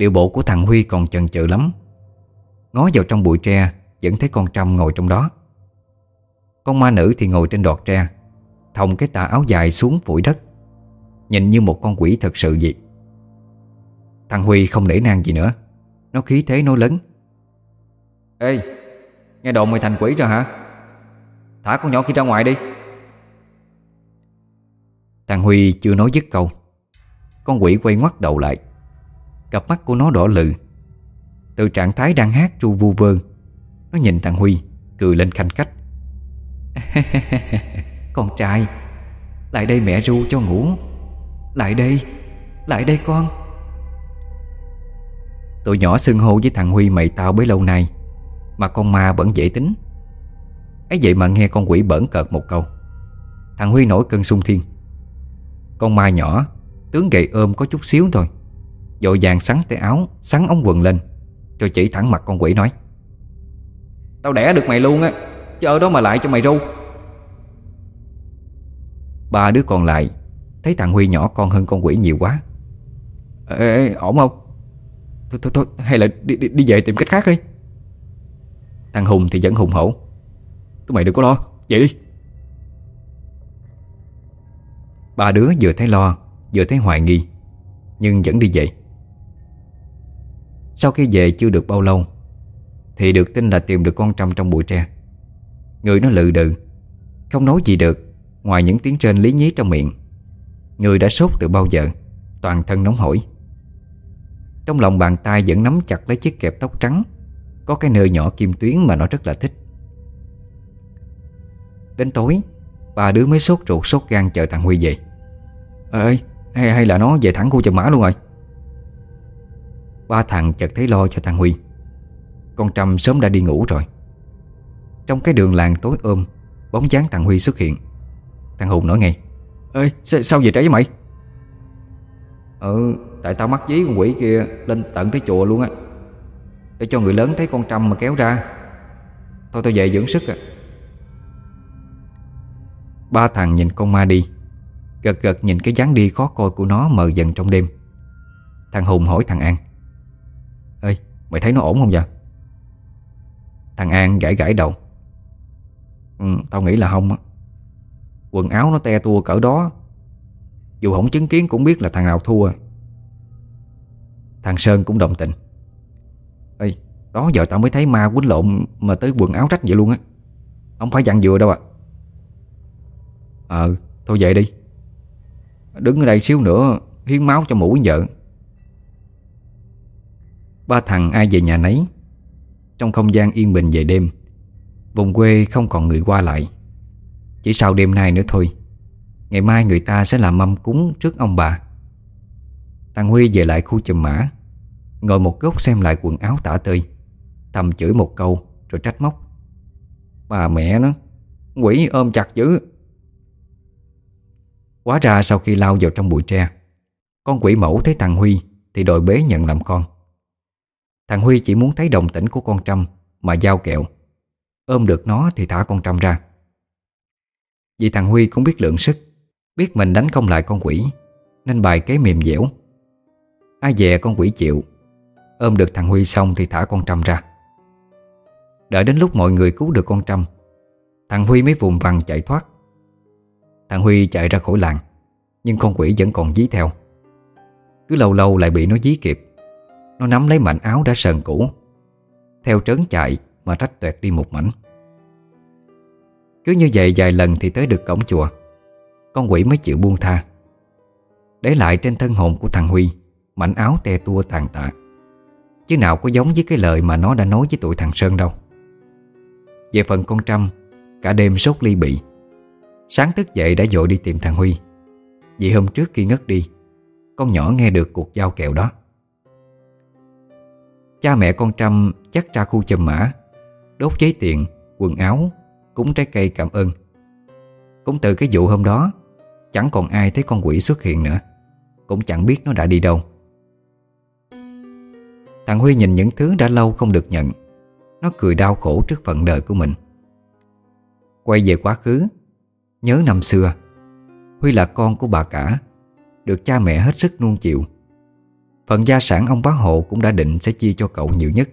Điệu bộ của thằng Huy còn chần chừ lắm. Ngó vào trong bụi tre, Vẫn thấy con Trâm ngồi trong đó. Con ma nữ thì ngồi trên đọt tre, Thòng cái tà áo dài xuống phủi đất. Nhìn như một con quỷ thật sự vậy. Thằng Huy không để nang gì nữa. Nó khí thế nói lớn. Ê, Nghe đồn mày thành quỷ rồi hả? Thả con nhỏ kia ra ngoài đi. Thằng Huy chưa nói dứt câu. Con quỷ quay ngoắt đầu lại. Cặp mắt của nó đỏ lự Từ trạng thái đang hát tru vu vơ, Nó nhìn thằng Huy, Cười lên khanh khách. Con trai, Lại đây mẹ ru cho ngủ. Lại đây Lại đây con. Tụi nhỏ xưng hô với thằng Huy mày tao bấy lâu nay, Mà con ma vẫn dễ tính. Ấy vậy mà nghe con quỷ bẩn cợt một câu. Thằng Huy nổi cơn sung thiên. Con ma nhỏ, Tướng gầy ôm có chút xíu thôi. Dội vàng sắn tay áo Sắn ống quần lên Rồi chỉ thẳng mặt con quỷ nói Tao đẻ được mày luôn á Chứ ở đó mà lại cho mày ru Ba đứa còn lại Thấy thằng Huy nhỏ con hơn con quỷ nhiều quá. Ê, ê ổn không? Thôi thôi thôi Hay là đi, đi, đi về tìm cách khác đi. Thằng Hùng thì vẫn hùng hổ Tụi mày đừng có lo Vậy đi. Ba đứa vừa thấy lo Vừa thấy hoài nghi Nhưng vẫn đi về. Sau khi về chưa được bao lâu Thì được tin là tìm được con trăm trong bụi tre. Người nó lự đừ Không nói gì được Ngoài những tiếng trên lý nhí trong miệng. Người đã sốt từ bao giờ Toàn thân nóng hổi. Trong lòng bàn tay vẫn nắm chặt lấy chiếc kẹp tóc trắng Có cái nơi nhỏ kim tuyến mà nó rất là thích. Đến tối Ba đứa mới sốt ruột sốt gan chờ thằng Huy về. Ê hay, hay là nó về thẳng khu chợ mã luôn rồi? Ba thằng chợt thấy lo cho thằng Huy. Con Trâm sớm đã đi ngủ rồi. Trong cái đường làng tối ôm Bóng dáng thằng Huy xuất hiện. Thằng Hùng nói ngay Ê sao, sao về trễ với mày? Ừ Tại tao mắc dí con quỷ kia Lên tận tới chùa luôn á. Để cho người lớn thấy con Trâm mà kéo ra. Thôi tao về dưỡng sức à Ba thằng nhìn con ma đi Gật gật nhìn cái dáng đi khó coi của nó mờ dần trong đêm. Thằng Hùng hỏi thằng An mày thấy nó ổn không vậy? Thằng An gãi gãi đầu. Ừ, Tao nghĩ là không á. Quần áo nó te tua cỡ đó Dù không chứng kiến cũng biết là thằng nào thua. Thằng Sơn cũng đồng tình. Ê đó giờ tao mới thấy ma quýnh lộn Mà tới quần áo rách vậy luôn á. Không phải dặn dừa đâu ạ. Ờ thôi vậy đi. Đứng ở đây xíu nữa Hiến máu cho mũi vợ. Ba thằng ai về nhà nấy. Trong không gian yên bình về đêm, Vùng quê không còn người qua lại. Chỉ sau đêm nay nữa thôi, Ngày mai người ta sẽ làm mâm cúng trước ông bà. Thằng Huy về lại khu chùm mã, Ngồi một góc xem lại quần áo tả tơi, Thầm chửi một câu Rồi trách móc. Bà mẹ nó, Quỷ ôm chặt dữ. Quá ra sau khi lao vào trong bụi tre, Con quỷ mẫu thấy thằng Huy Thì đòi bế nhận làm con. Thằng Huy chỉ muốn thấy đồng tĩnh của con Trâm Mà giao kẹo. Ôm được nó thì thả con Trâm ra. Vì thằng Huy cũng biết lượng sức, Biết mình đánh không lại con quỷ, Nên bài kế mềm dẻo. Ai dè con quỷ chịu, Ôm được thằng Huy xong thì thả con Trâm ra. Đợi đến lúc mọi người cứu được con Trâm, Thằng Huy mới vùng vằng chạy thoát. Thằng Huy chạy ra khỏi làng, Nhưng con quỷ vẫn còn dí theo. Cứ lâu lâu lại bị nó dí kịp. Nó nắm lấy mảnh áo đã sờn cũ. Theo trớn chạy Mà rách tuẹt đi một mảnh. Cứ như vậy vài lần thì tới được cổng chùa. Con quỷ mới chịu buông tha. Để lại trên thân hồn của thằng Huy, Mảnh áo te tua tàn tạ. Chứ nào có giống với cái lời mà nó đã nói với tụi thằng Sơn đâu. Về phần con Trâm, Cả đêm sốt ly bị Sáng thức dậy đã dội đi tìm thằng Huy. Vì hôm trước khi ngất đi, Con nhỏ nghe được cuộc giao kèo đó. Cha mẹ con Trâm chắc ra khu chùm mã Đốt giấy tiền, quần áo Cúng trái cây cảm ơn. Cũng từ cái vụ hôm đó Chẳng còn ai thấy con quỷ xuất hiện nữa Cũng chẳng biết nó đã đi đâu. Thằng Huy nhìn những thứ đã lâu không được nhận Nó cười đau khổ trước phận đời của mình. Quay về quá khứ Nhớ năm xưa Huy là con của bà cả Được cha mẹ hết sức nuông chịu Phần gia sản ông bá hộ cũng đã định sẽ chia cho cậu nhiều nhất.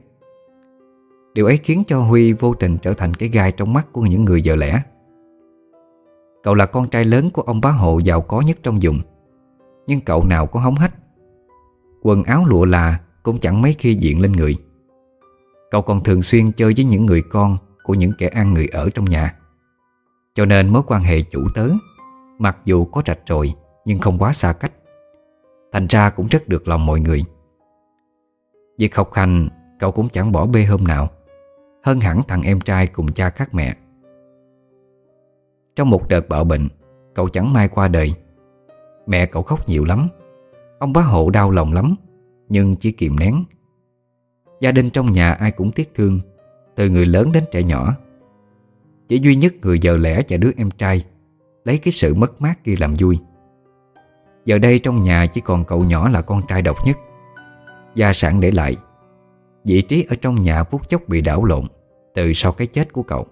Điều ấy khiến cho Huy vô tình trở thành cái gai trong mắt của những người vợ lẽ. Cậu là con trai lớn của ông bá hộ giàu có nhất trong vùng, Nhưng cậu nào có hóng hách. Quần áo lụa là cũng chẳng mấy khi diện lên người. Cậu còn thường xuyên chơi với những người con Của những kẻ ăn người ở trong nhà. Cho nên mối quan hệ chủ tớ, Mặc dù có rạch rồi Nhưng không quá xa cách. Thành ra cũng rất được lòng mọi người. Việc học hành, Cậu cũng chẳng bỏ bê hôm nào. Hơn hẳn thằng em trai cùng cha khác mẹ. Trong một đợt bạo bệnh, Cậu chẳng may qua đời. Mẹ cậu khóc nhiều lắm. Ông bá hộ đau lòng lắm, Nhưng chỉ kìm nén. Gia đình trong nhà ai cũng tiếc thương, Từ người lớn đến trẻ nhỏ. Chỉ duy nhất người vợ lẽ và đứa em trai Lấy cái sự mất mát kia làm vui. Giờ đây trong nhà chỉ còn cậu nhỏ là con trai độc nhất. Gia sản để lại, Vị trí ở trong nhà phút chốc bị đảo lộn Từ sau cái chết của cậu.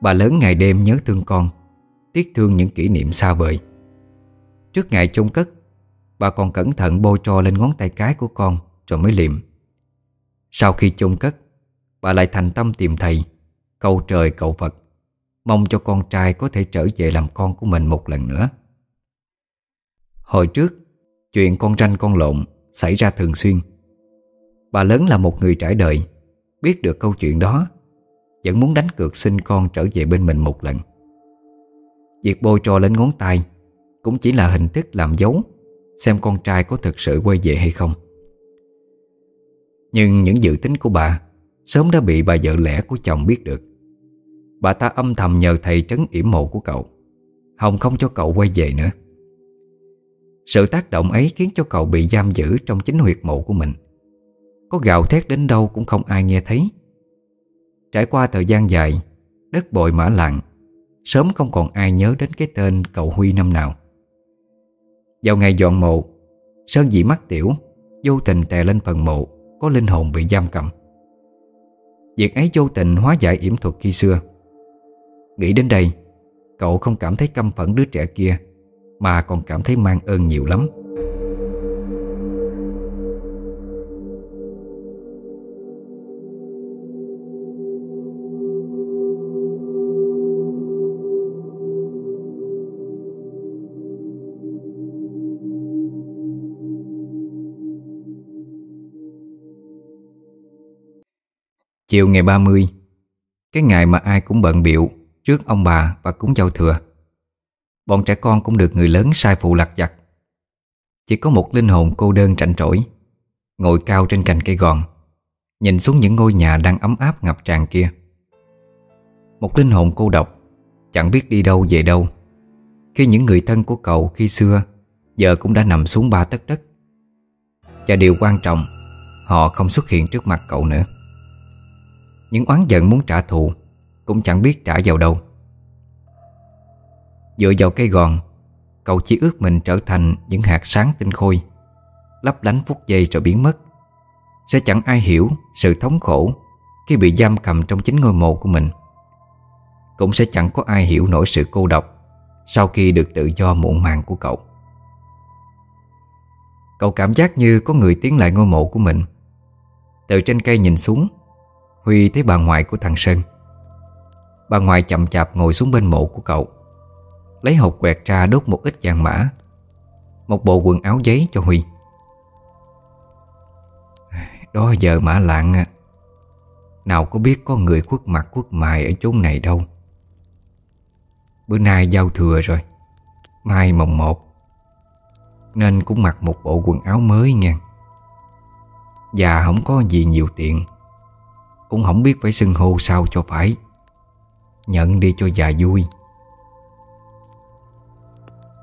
Bà lớn ngày đêm nhớ thương con, Tiếc thương những kỷ niệm xa vời. Trước ngày chôn cất, Bà còn cẩn thận bôi tro lên ngón tay cái của con Rồi mới liệm Sau khi chôn cất, Bà lại thành tâm tìm thầy, Cầu trời, cầu Phật. Mong cho con trai có thể trở về làm con của mình một lần nữa. Hồi trước, Chuyện con ranh con lộn Xảy ra thường xuyên. Bà lớn là một người trải đời, Biết được câu chuyện đó, Vẫn muốn đánh cược xin con trở về bên mình một lần. Việc bôi trò lên ngón tay Cũng chỉ là hình thức làm dấu Xem con trai có thực sự quay về hay không. Nhưng những dự tính của bà Sớm đã bị bà vợ lẽ của chồng biết được. Bà ta âm thầm nhờ thầy trấn yểm mộ của cậu. Hồng không cho cậu quay về nữa. Sự tác động ấy khiến cho cậu bị giam giữ trong chính huyệt mộ của mình. Có gạo thét đến đâu cũng không ai nghe thấy. Trải qua thời gian dài, Đất bội mã lặng Sớm không còn ai nhớ đến cái tên cậu Huy năm nào. Vào ngày dọn mộ, Sơn dị mắt tiểu, Vô tình tè lên phần mộ, Có linh hồn bị giam cầm. Việc ấy vô tình hóa giải yểm thuật khi xưa. Nghĩ đến đây, Cậu không cảm thấy căm phẫn đứa trẻ kia, Mà còn cảm thấy mang ơn nhiều lắm. Chiều ngày 30 Cái ngày mà ai cũng bận biệu Trước ông bà và cúng giao thừa. Bọn trẻ con cũng được người lớn sai phụ lặt vặt. Chỉ có một linh hồn cô đơn rảnh trỗi Ngồi cao trên cành cây gòn, Nhìn xuống những ngôi nhà đang ấm áp ngập tràn kia. Một linh hồn cô độc, Chẳng biết đi đâu về đâu. Khi những người thân của cậu khi xưa, Giờ cũng đã nằm xuống ba tấc đất. Và điều quan trọng, Họ không xuất hiện trước mặt cậu nữa. Những oán giận muốn trả thù cũng chẳng biết trả vào đâu. Dựa vào cây gòn, Cậu chỉ ước mình trở thành những hạt sáng tinh khôi, Lấp lánh phút giây rồi biến mất. Sẽ chẳng ai hiểu sự thống khổ Khi bị giam cầm trong chính ngôi mộ của mình. Cũng sẽ chẳng có ai hiểu nổi sự cô độc Sau khi được tự do muộn màng của cậu. Cậu cảm giác như có người tiến lại ngôi mộ của mình. Từ trên cây nhìn xuống, Huy thấy bà ngoại của thằng Sơn. Bà ngoại chậm chạp ngồi xuống bên mộ của cậu. Lấy hộp quẹt ra đốt một ít vàng mã. Một bộ quần áo giấy cho Huy. Đó giờ mã lạng à. Nào có biết có người khuất mặt khuất mài ở chốn này đâu. Bữa nay giao thừa rồi. Mai mồng một. Nên cũng mặc một bộ quần áo mới nha. Và không có gì nhiều tiện cũng không biết phải xưng hô sao cho phải. Nhận đi cho già vui.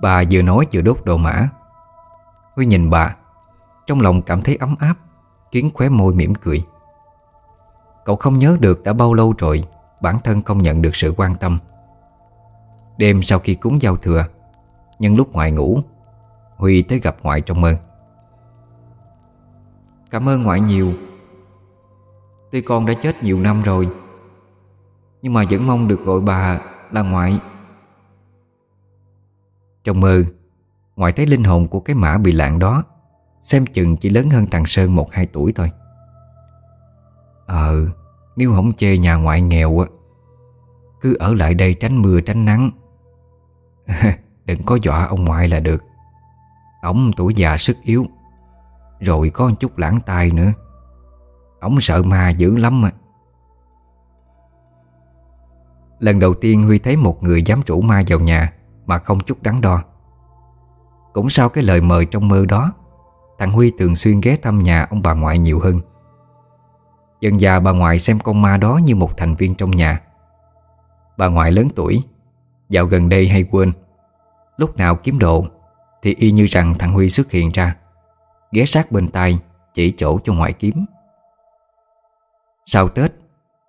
Bà vừa nói vừa đốt đồ mã. Huy nhìn bà, Trong lòng cảm thấy ấm áp Kiến khóe môi mỉm cười. Cậu không nhớ được đã bao lâu rồi Bản thân không nhận được sự quan tâm. Đêm sau khi cúng giao thừa, nhân lúc ngoại ngủ, Huy tới gặp ngoại trong mơ. Cảm ơn ngoại nhiều. Tuy con đã chết nhiều năm rồi nhưng mà vẫn mong được gọi bà là ngoại. Trong mơ, Ngoại thấy linh hồn của cái mã bị lạng đó, Xem chừng chỉ lớn hơn thằng Sơn một hai tuổi thôi. Ờ Nếu không chê nhà ngoại nghèo á, Cứ ở lại đây tránh mưa tránh nắng. Đừng có dọa ông ngoại là được. Ông tuổi già sức yếu, Rồi có một chút lãng tai nữa. Ông sợ ma dữ lắm mà Lần đầu tiên Huy thấy một người dám rủ ma vào nhà Mà không chút đắn đo. Cũng sau cái lời mời trong mơ đó, Thằng Huy thường xuyên ghé thăm nhà ông bà ngoại nhiều hơn. Dần già bà ngoại xem con ma đó như một thành viên trong nhà. Bà ngoại lớn tuổi, Dạo gần đây hay quên. Lúc nào kiếm đồ Thì y như rằng thằng Huy xuất hiện ra, Ghé sát bên tay Chỉ chỗ cho ngoại kiếm. Sau Tết,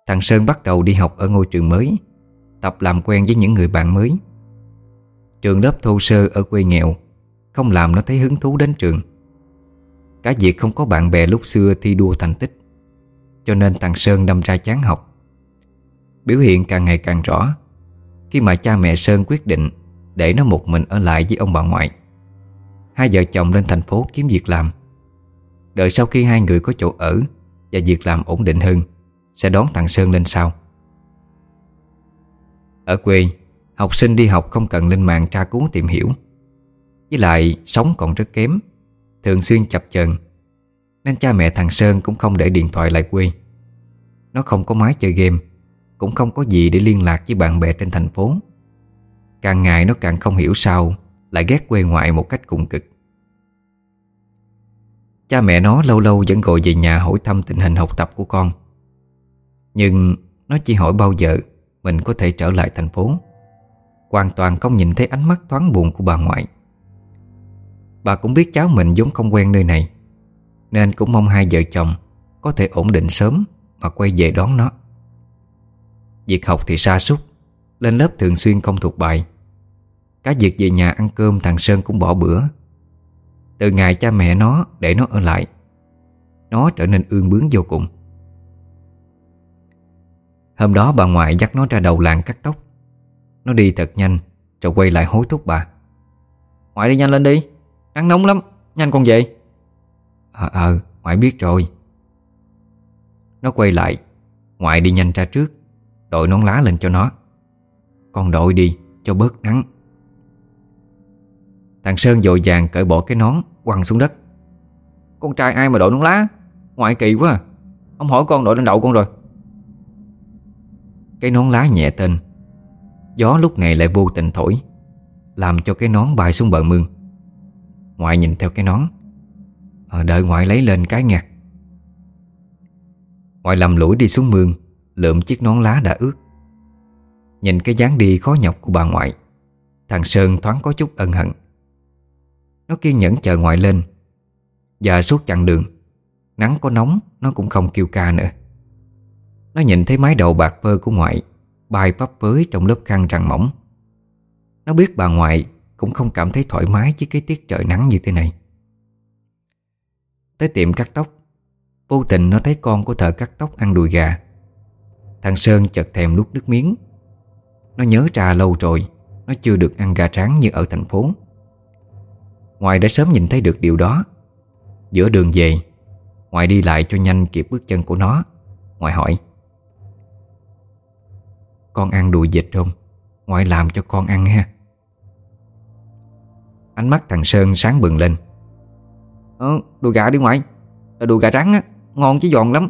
Thằng Sơn bắt đầu đi học ở ngôi trường mới. Tập làm quen với những người bạn mới. Trường lớp thô sơ ở quê nghèo, Không làm nó thấy hứng thú đến trường. Cả việc không có bạn bè lúc xưa thi đua thành tích, Cho nên thằng Sơn đâm ra chán học. Biểu hiện càng ngày càng rõ, Khi mà cha mẹ Sơn quyết định Để nó một mình ở lại với ông bà ngoại, Hai vợ chồng lên thành phố kiếm việc làm. Đợi sau khi hai người có chỗ ở và việc làm ổn định hơn, Sẽ đón thằng Sơn lên sau. Ở quê, Học sinh đi học không cần lên mạng tra cứu tìm hiểu. Với lại, sống còn rất kém, Thường xuyên chập chờn, Nên cha mẹ thằng Sơn cũng không để điện thoại lại quê. Nó không có máy chơi game, Cũng không có gì để liên lạc với bạn bè trên thành phố. Càng ngày nó càng không hiểu sao, Lại ghét quê ngoại một cách cùng cực. Cha mẹ nó lâu lâu vẫn gọi về nhà hỏi thăm tình hình học tập của con. Nhưng nó chỉ hỏi bao giờ mình có thể trở lại thành phố. Hoàn toàn không nhìn thấy ánh mắt thoáng buồn của bà ngoại. Bà cũng biết cháu mình vốn không quen nơi này, Nên cũng mong hai vợ chồng Có thể ổn định sớm Mà quay về đón nó. Việc học thì xa xúc Lên lớp thường xuyên không thuộc bài. Cả việc về nhà ăn cơm thằng Sơn cũng bỏ bữa. Từ ngày cha mẹ nó để nó ở lại, Nó trở nên ương bướng vô cùng. Hôm đó bà ngoại dắt nó ra đầu làng cắt tóc. Nó đi thật nhanh, Rồi quay lại hối thúc bà. Ngoại đi nhanh lên đi, Nắng nóng lắm, Nhanh con về. Ờ ờ ngoại biết rồi. Nó quay lại, Ngoại đi nhanh ra trước, Đội nón lá lên cho nó. Con đội đi, cho bớt nắng. Thằng Sơn dội vàng cởi bỏ cái nón, Quăng xuống đất. Con trai ai mà đội nón lá? Ngoại kỳ quá à. Ông hỏi con đội lên đậu con rồi. Cái nón lá nhẹ tên. Gió lúc này lại vô tình thổi Làm cho cái nón bay xuống bờ mương. Ngoại nhìn theo cái nón à, Đợi ngoại lấy lên cái nha Ngoại lầm lũi đi xuống mương Lượm chiếc nón lá đã ướt. Nhìn cái dáng đi khó nhọc của bà ngoại Thằng Sơn thoáng có chút ân hận. Nó kiên nhẫn chờ ngoại lên Và suốt chặng đường Nắng có nóng Nó cũng không kêu ca nữa. Nó nhìn thấy mái đầu bạc phơ của ngoại Bay bắp với trong lớp khăn rằn mỏng. Nó biết bà ngoại Cũng không cảm thấy thoải mái Với cái tiết trời nắng như thế này. Tới tiệm cắt tóc, Vô tình nó thấy con của thợ cắt tóc ăn đùi gà. Thằng Sơn chợt thèm nuốt nước miếng. Nó nhớ ra lâu rồi, Nó chưa được ăn gà tráng như ở thành phố. Ngoại đã sớm nhìn thấy được điều đó. Giữa đường về, Ngoại đi lại cho nhanh kịp bước chân của nó. Ngoại hỏi con ăn đùi vịt không? Ngoại làm cho con ăn ha. Ánh mắt thằng Sơn sáng bừng lên. Ờ, đùi gà đi ngoại. Là đùi gà rắn á, ngon chứ giòn lắm.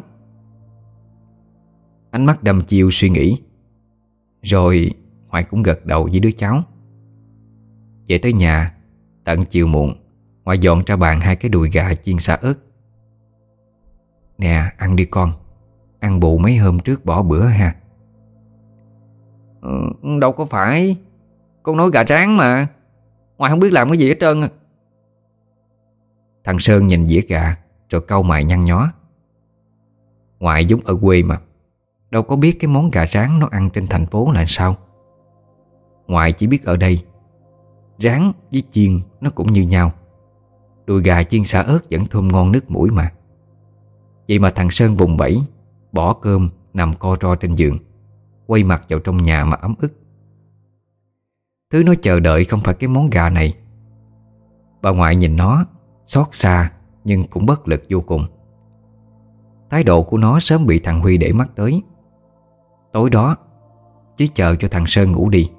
Ánh mắt đầm chiều suy nghĩ. Rồi Ngoại cũng gật đầu với đứa cháu. Về tới nhà Tận chiều muộn Ngoại dọn ra bàn hai cái đùi gà chiên xả ớt. Nè ăn đi con. Ăn bù mấy hôm trước bỏ bữa ha ừ, Đâu có phải. Con nói gà tráng mà. Ngoài không biết làm cái gì hết trơn. À. Thằng Sơn nhìn dĩa gà Rồi câu mày nhăn nhó. Ngoại giống ở quê mà Đâu có biết cái món gà rán nó ăn trên thành phố là sao. Ngoại chỉ biết ở đây Rán với chiên nó cũng như nhau. Đùi gà chiên xả ớt vẫn thơm ngon nước mũi mà. Vậy mà thằng Sơn vùng vẫy Bỏ cơm nằm co ro trên giường. Quay mặt vào trong nhà mà ấm ức. Thứ nó chờ đợi không phải cái món gà này. Bà ngoại nhìn nó, Xót xa nhưng cũng bất lực vô cùng. Thái độ của nó sớm bị thằng Huy để mắt tới. Tối đó, Chỉ chờ cho thằng Sơn ngủ đi.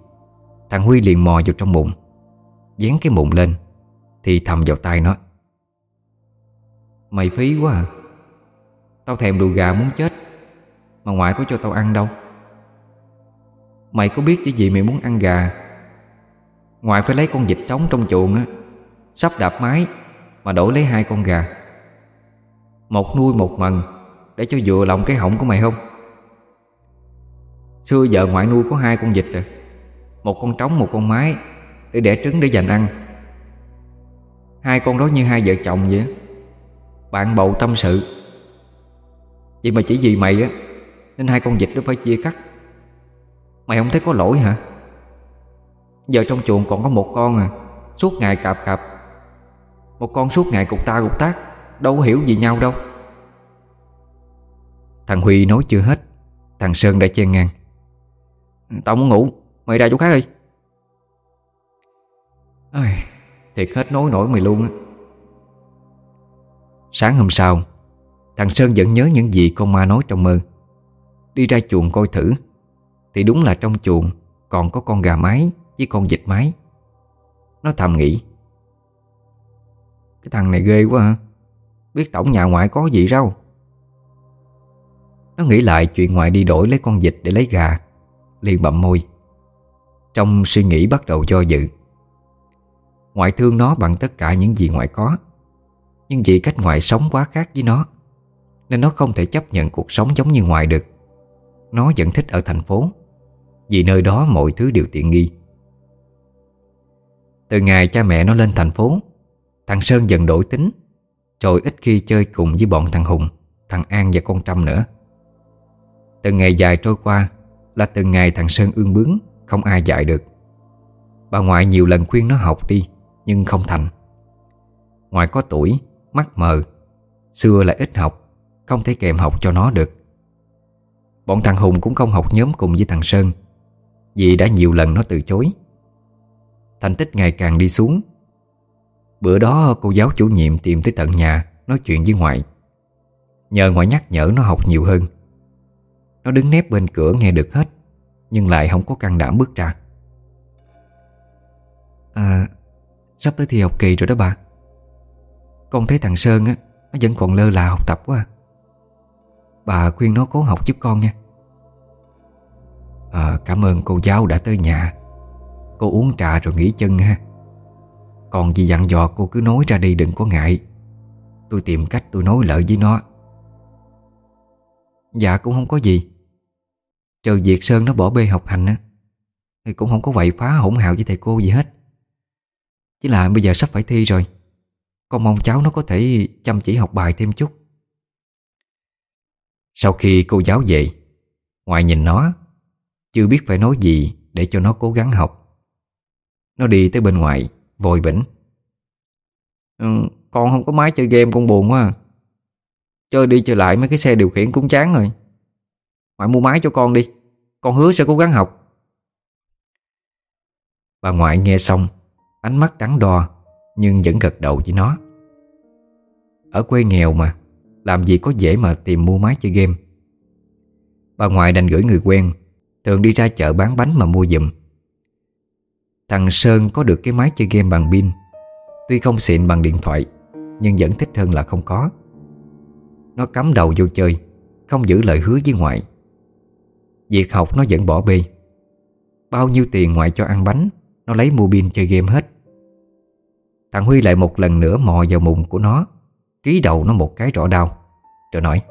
Thằng Huy liền mò vào trong bụng, Dán cái mụn lên, Thì thầm vào tay nó. Mày phí quá à. Tao thèm đùi gà muốn chết, Mà ngoại có cho tao ăn đâu. Mày có biết chỉ gì mày muốn ăn gà? Ngoài phải lấy con vịt trống trong chuồng á, Sắp đạp mái Mà đổi lấy hai con gà. Một nuôi một mần Để cho vừa lòng cái họng của mày không? Xưa giờ ngoại nuôi có hai con vịt à Một con trống một con mái Để đẻ trứng để dành ăn. Hai con đó như hai vợ chồng vậy Bạn bầu tâm sự. Vậy mà chỉ vì mày á, Nên hai con vịt đó phải chia cắt. Mày không thấy có lỗi hả? Giờ trong chuồng còn có một con à. Suốt ngày cạp cạp. Một con suốt ngày cục ta cục tác. Đâu có hiểu gì nhau đâu. Thằng Huy nói chưa hết. Thằng Sơn đã chen ngang. Tao muốn ngủ. Mày ra chỗ khác đi. Ai, Thiệt hết nói nổi mày luôn á. Sáng hôm sau Thằng Sơn vẫn nhớ những gì con ma nói trong mơ. Đi ra chuồng coi thử. Thì đúng là trong chuồng Còn có con gà mái với con vịt mái. Nó thầm nghĩ, Cái thằng này ghê quá ha Biết tổng nhà ngoại có gì đâu. Nó nghĩ lại chuyện ngoại đi đổi lấy con vịt để lấy gà, liền bậm môi. Trong suy nghĩ bắt đầu do dự. Ngoại thương nó bằng tất cả những gì ngoại có, Nhưng vì cách ngoại sống quá khác với nó, Nên nó không thể chấp nhận cuộc sống giống như ngoại được. Nó vẫn thích ở thành phố. Vì nơi đó mọi thứ đều tiện nghi. Từ ngày cha mẹ nó lên thành phố Thằng Sơn dần đổi tính Rồi ít khi chơi cùng với bọn thằng Hùng Thằng An và con Trâm nữa. Từng ngày dài trôi qua Là từng ngày thằng Sơn ương bướng Không ai dạy được. Bà ngoại nhiều lần khuyên nó học đi Nhưng không thành. Ngoại có tuổi, mắt mờ Xưa là ít học Không thể kèm học cho nó được. Bọn thằng Hùng cũng không học nhóm cùng với thằng Sơn vì đã nhiều lần nó từ chối. Thành tích ngày càng đi xuống. Bữa đó, cô giáo chủ nhiệm tìm tới tận nhà, Nói chuyện với ngoại Nhờ ngoại nhắc nhở nó học nhiều hơn. Nó đứng nép bên cửa nghe được hết, Nhưng lại không có can đảm bước ra. À Sắp tới thi học kỳ rồi đó bà. Con thấy thằng Sơn á, Nó vẫn còn lơ là học tập quá. À. Bà khuyên nó cố học giúp con nha à, Cảm ơn cô giáo đã tới nhà. Cô uống trà rồi nghỉ chân ha. Còn gì dặn dò cô cứ nói ra đi đừng có ngại. Tôi tìm cách tôi nói lợi với nó. Dạ cũng không có gì. Trừ việc Sơn nó bỏ bê học hành á Thì cũng không có vậy phá hỗn hào với thầy cô gì hết. Chỉ là bây giờ sắp phải thi rồi Con mong cháu nó có thể chăm chỉ học bài thêm chút. Sau khi cô giáo về Ngoại nhìn nó chưa biết phải nói gì để cho nó cố gắng học. Nó đi tới bên ngoài Vội vĩnh. Ừ, Con không có máy chơi game con buồn quá à. Chơi đi chơi lại mấy cái xe điều khiển cũng chán rồi. Ngoại mua máy cho con đi Con hứa sẽ cố gắng học. Bà ngoại nghe xong Ánh mắt đắn đo Nhưng vẫn gật đầu với nó. Ở quê nghèo mà Làm gì có dễ mà tìm mua máy chơi game. Bà ngoại đành gửi người quen Thường đi ra chợ bán bánh mà mua giùm. Thằng Sơn có được cái máy chơi game bằng pin. Tuy không xịn bằng điện thoại, Nhưng vẫn thích hơn là không có. Nó cắm đầu vô chơi, Không giữ lời hứa với ngoại. Việc học nó vẫn bỏ bê. Bao nhiêu tiền ngoại cho ăn bánh, Nó lấy mua pin chơi game hết. Thằng Huy lại một lần nữa mò vào mùng của nó, Ký đầu nó một cái rõ đau, Rồi nói,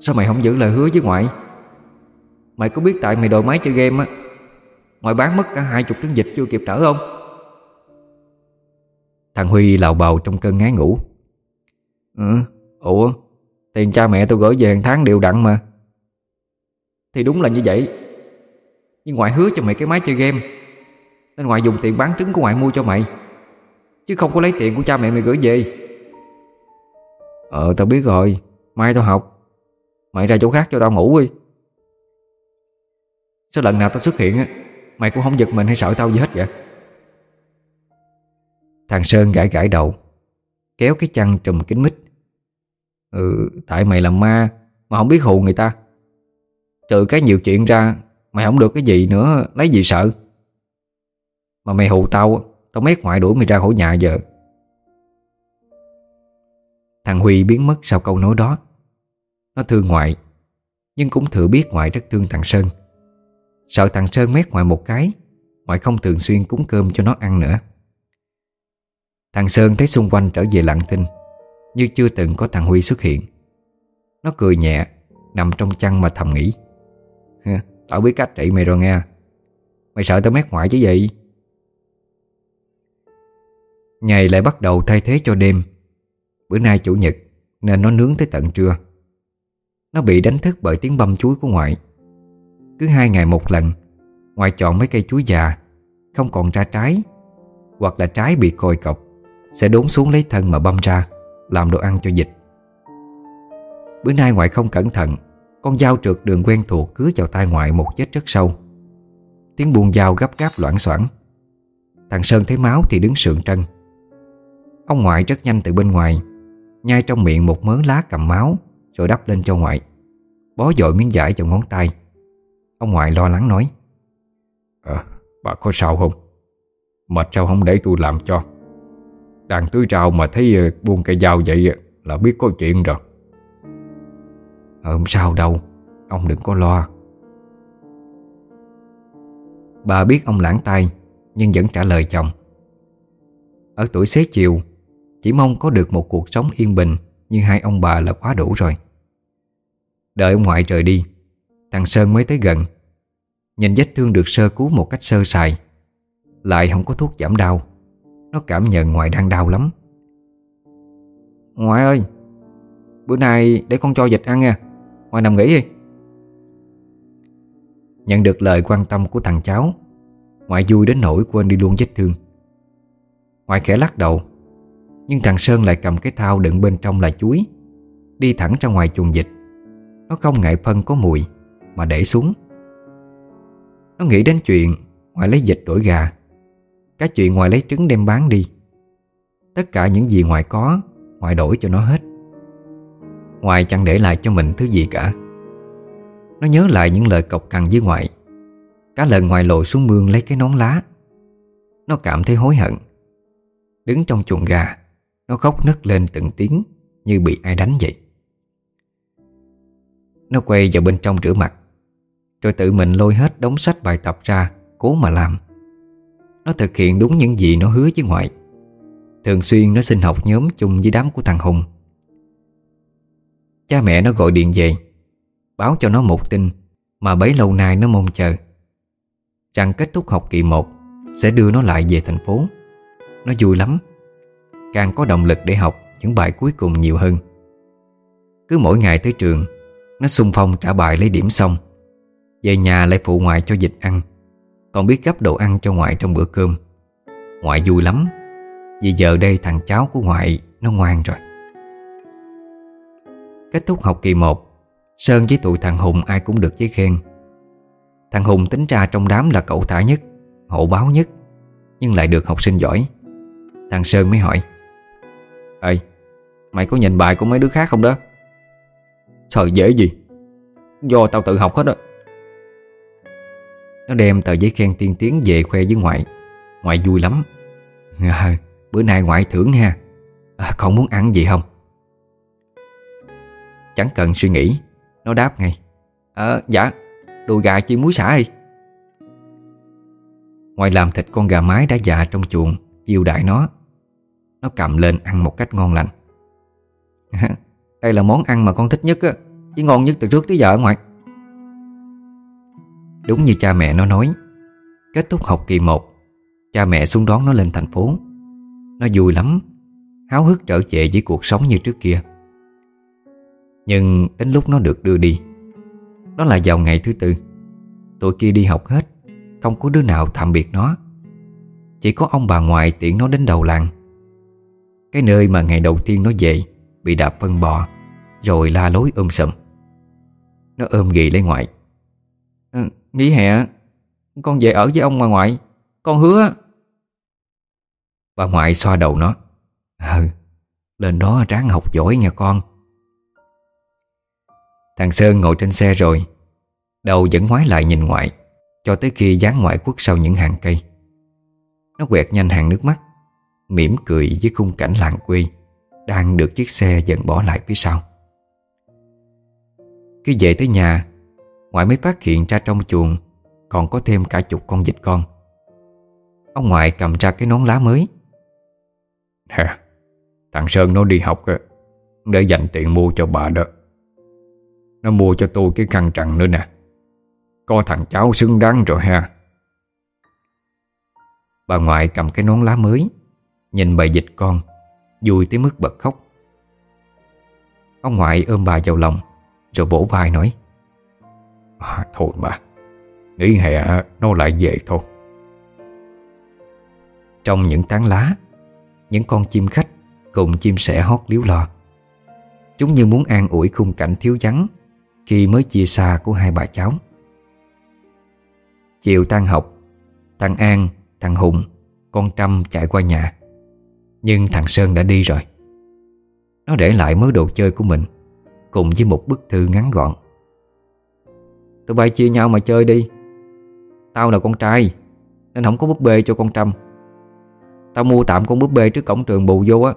Sao mày không giữ lời hứa với ngoại? Mày có biết tại mày đòi máy chơi game á Ngoại bán mất cả hai chục trứng dịch chưa kịp trở không? Thằng Huy lào bào trong cơn ngái ngủ. Ừ Ủa Tiền cha mẹ tôi gửi về hàng tháng đều đặn mà. Thì đúng là như vậy. Nhưng ngoại hứa cho mày cái máy chơi game Nên ngoại dùng tiền bán trứng của ngoại mua cho mày Chứ không có lấy tiền của cha mẹ mày gửi về. Ờ tao biết rồi. Mai tao học. Mày ra chỗ khác cho tao ngủ đi Sao lần nào tao xuất hiện á, Mày cũng không giật mình hay sợ tao gì hết vậy? Thằng Sơn gãi gãi đầu, Kéo cái chăn trùm kính mít. Ừ tại mày là ma, Mà không biết hù người ta. Trừ cái nhiều chuyện ra, Mày không được cái gì nữa, Lấy gì sợ? Mà mày hù tao Tao mét ngoại đuổi mày ra khỏi nhà giờ. Thằng Huy biến mất sau câu nói đó. Nó thương ngoại, Nhưng cũng thừa biết ngoại rất thương thằng Sơn. Sợ thằng Sơn mét ngoại một cái Ngoại không thường xuyên cúng cơm cho nó ăn nữa. Thằng Sơn thấy xung quanh trở về lặng thinh, Như chưa từng có thằng Huy xuất hiện. Nó cười nhẹ, Nằm trong chăn mà thầm nghĩ. Tao biết cách trị mày rồi nghe. Mày sợ tao mét ngoại chứ gì? Ngày lại bắt đầu thay thế cho đêm. Bữa nay chủ nhật, Nên nó nướng tới tận trưa. Nó bị đánh thức bởi tiếng băm chuối của ngoại. Cứ hai ngày một lần Ngoại chọn mấy cây chuối già, Không còn ra trái, Hoặc là trái bị cồi cọc, Sẽ đốn xuống lấy thân mà băm ra, Làm đồ ăn cho dịch. Bữa nay ngoại không cẩn thận, Con dao trượt đường quen thuộc Cứa vào tay ngoại một vết rất sâu. Tiếng buông dao gấp gáp loãng xoảng. Thằng Sơn thấy máu thì đứng sượng trân. Ông ngoại rất nhanh từ bên ngoài, Nhai trong miệng một mớ lá cầm máu, Rồi đắp lên cho ngoại, Bó dội miếng vải vào ngón tay. Ông ngoại lo lắng nói. À, Bà có sao không? Mệt sao không để tôi làm cho? Đang tưới rau mà thấy ờ, buông cây dao vậy Là biết có chuyện rồi. Ờ, Không sao đâu Ông đừng có lo. Bà biết ông lãng tay Nhưng vẫn trả lời chồng. Ở tuổi xế chiều Chỉ mong có được một cuộc sống yên bình Như hai ông bà là quá đủ rồi. Đợi ông ngoại trời đi Thằng Sơn mới tới gần. Nhìn vết thương được sơ cứu một cách sơ sài, Lại không có thuốc giảm đau. Nó cảm nhận ngoại đang đau lắm. Ngoại ơi, Bữa nay để con cho dịch ăn nha. Ngoại nằm nghỉ đi. Nhận được lời quan tâm của thằng cháu, Ngoại vui đến nỗi quên đi luôn vết thương. Ngoại khẽ lắc đầu, Nhưng thằng Sơn lại cầm cái thao đựng bên trong là chuối, Đi thẳng ra ngoài chuồng dịch Nó không ngại phân có mùi. Mà để xuống. Nó nghĩ đến chuyện ngoài lấy dịch đổi gà, Cái chuyện ngoài lấy trứng đem bán đi. Tất cả những gì ngoài có, ngoài đổi cho nó hết. Ngoài chẳng để lại cho mình thứ gì cả. Nó nhớ lại những lời cọc cằn với ngoại Cả lần ngoài lội xuống mương lấy cái nón lá. Nó cảm thấy hối hận. Đứng trong chuồng gà, Nó khóc nấc lên từng tiếng Như bị ai đánh vậy. Nó quay vào bên trong rửa mặt. Rồi tự mình lôi hết đống sách bài tập ra, Cố mà làm. Nó thực hiện đúng những gì nó hứa với ngoại. Thường xuyên nó xin học nhóm chung với đám của thằng Hùng. Cha mẹ nó gọi điện về, Báo cho nó một tin Mà bấy lâu nay nó mong chờ, Rằng kết thúc học kỳ 1 Sẽ đưa nó lại về thành phố. Nó vui lắm, Càng có động lực để học những bài cuối cùng nhiều hơn. Cứ mỗi ngày tới trường, Nó xung phong trả bài lấy điểm xong. Về nhà lại phụ ngoại cho dịch ăn. Còn biết gấp đồ ăn cho ngoại trong bữa cơm. Ngoại vui lắm. Vì giờ đây thằng cháu của ngoại Nó ngoan rồi. Kết thúc học kỳ 1 Sơn với tụi thằng Hùng ai cũng được giấy khen. Thằng Hùng tính ra trong đám là cậu thả nhất Hộ báo nhất, Nhưng lại được học sinh giỏi. Thằng Sơn mới hỏi, Ê, Mày có nhìn bài của mấy đứa khác không đó? Trời, dễ gì. Do tao tự học hết á. Nó đem tờ giấy khen tiên tiến về khoe với ngoại. Ngoại vui lắm. À, Bữa nay ngoại thưởng ha. Ờ, à, Con muốn ăn gì không? Chẳng cần suy nghĩ. Nó đáp ngay. À, dạ. Đùi gà chiên muối xả đi. Ngoại làm thịt con gà mái đã già trong chuồng Chiêu đại nó. Nó cầm lên ăn một cách ngon lành. Đây là món ăn mà con thích nhất á. Chỉ ngon nhất từ trước tới giờ ngoại. Đúng như cha mẹ nó nói, Kết thúc học kỳ 1 Cha mẹ xuống đón nó lên thành phố. Nó vui lắm, Háo hức trở về với cuộc sống như trước kia. Nhưng đến lúc nó được đưa đi, Đó là vào ngày thứ tư. Tụi kia đi học hết, Không có đứa nào tạm biệt nó. Chỉ có ông bà ngoại tiễn nó đến đầu làng. Cái nơi mà ngày đầu tiên nó về, Bị đạp phân bò, Rồi la lối um ôm sầm Nó ôm ghì lấy ngoại. Ờ, Nghỉ hè, Con về ở với ông bà ngoại. Con hứa. Bà ngoại xoa đầu nó. Ừ Lên đó ráng học giỏi nha con. Thằng Sơn ngồi trên xe rồi, Đầu vẫn ngoái lại nhìn ngoại, Cho tới khi dán ngoại quất sau những hàng cây. Nó quẹt nhanh hàng nước mắt, mỉm cười với khung cảnh làng quê, Đang được chiếc xe dần bỏ lại phía sau. Khi về tới nhà Ngoại mới phát hiện ra trong chuồng Còn có thêm cả chục con vịt con. Ông ngoại cầm ra cái nón lá mới. Nè Thằng Sơn nó đi học Để dành tiền mua cho bà đó. Nó mua cho tôi cái khăn trằn nữa nè. Có thằng cháu xứng đáng rồi ha. Bà ngoại cầm cái nón lá mới Nhìn bầy dịch con Vui tới mức bật khóc. Ông ngoại ôm bà vào lòng Rồi vỗ vai nói à, Thôi mà Nghỉ hè nó lại về thôi. Trong những tán lá Những con chim khách Cùng chim sẻ hót líu lo. Chúng như muốn an ủi khung cảnh thiếu vắng Khi mới chia xa của hai bà cháu. Chiều tan học Thằng An, thằng Hùng Con Trâm chạy qua nhà. Nhưng thằng Sơn đã đi rồi. Nó để lại mớ đồ chơi của mình Cùng với một bức thư ngắn gọn. Tụi bay chia nhau mà chơi đi. Tao là con trai, Nên không có búp bê cho con Trâm. Tao mua tạm con búp bê trước cổng trường bù vô á.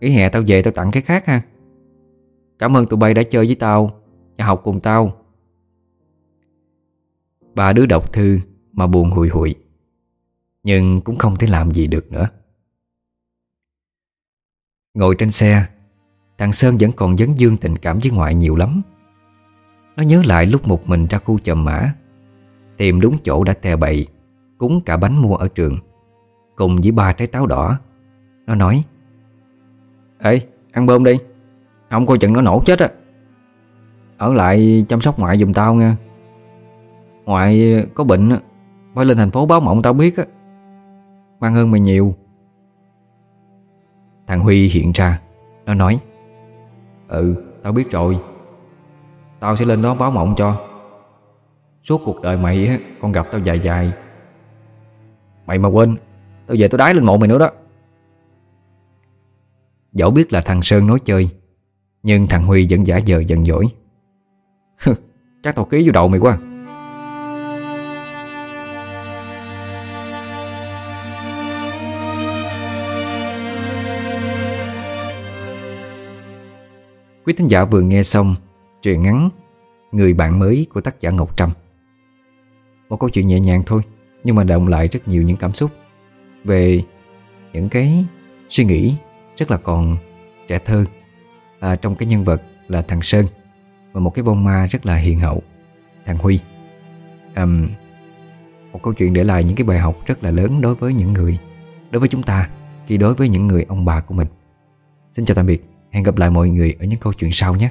Nghỉ hè tao về tao tặng cái khác ha. Cảm ơn tụi bay đã chơi với tao Và học cùng tao. Ba đứa đọc thư Mà buồn hùi hụi, Nhưng cũng không thể làm gì được nữa. Ngồi trên xe, Thằng Sơn vẫn còn dấn dương tình cảm với ngoại nhiều lắm. Nó nhớ lại lúc một mình ra khu chầm mã, Tìm đúng chỗ đã tè bậy, Cúng cả bánh mua ở trường. Cùng với ba trái táo đỏ, Nó nói, Ê, ăn bơm đi, Không coi chừng nó nổ chết á. Ở lại chăm sóc ngoại giùm tao nha. Ngoại có bệnh Phải lên thành phố báo mộng tao biết á. Mang hơn mày nhiều. Thằng Huy hiện ra, Nó nói Ừ tao biết rồi. Tao sẽ lên đó báo mộng cho. Suốt cuộc đời mày á, Con gặp tao dài dài. Mày mà quên, Tao về tao đái lên mộ mày nữa đó. Dẫu biết là thằng Sơn nói chơi, Nhưng thằng Huy vẫn giả vờ giận dỗi. Chắc tao ký vô đầu mày quá. Quý thính giả vừa nghe xong Truyện ngắn Người bạn mới của tác giả Ngọc Trâm. Một câu chuyện nhẹ nhàng thôi Nhưng mà động lại rất nhiều những cảm xúc Về những cái suy nghĩ Rất là còn trẻ thơ à, Trong cái nhân vật là thằng Sơn Và một cái bông ma rất là hiền hậu Thằng Huy. À, Một câu chuyện để lại những cái bài học rất là lớn Đối với những người Đối với chúng ta Khi đối với những người ông bà của mình. Xin chào tạm biệt Hẹn gặp lại mọi người ở những câu chuyện sau nhé.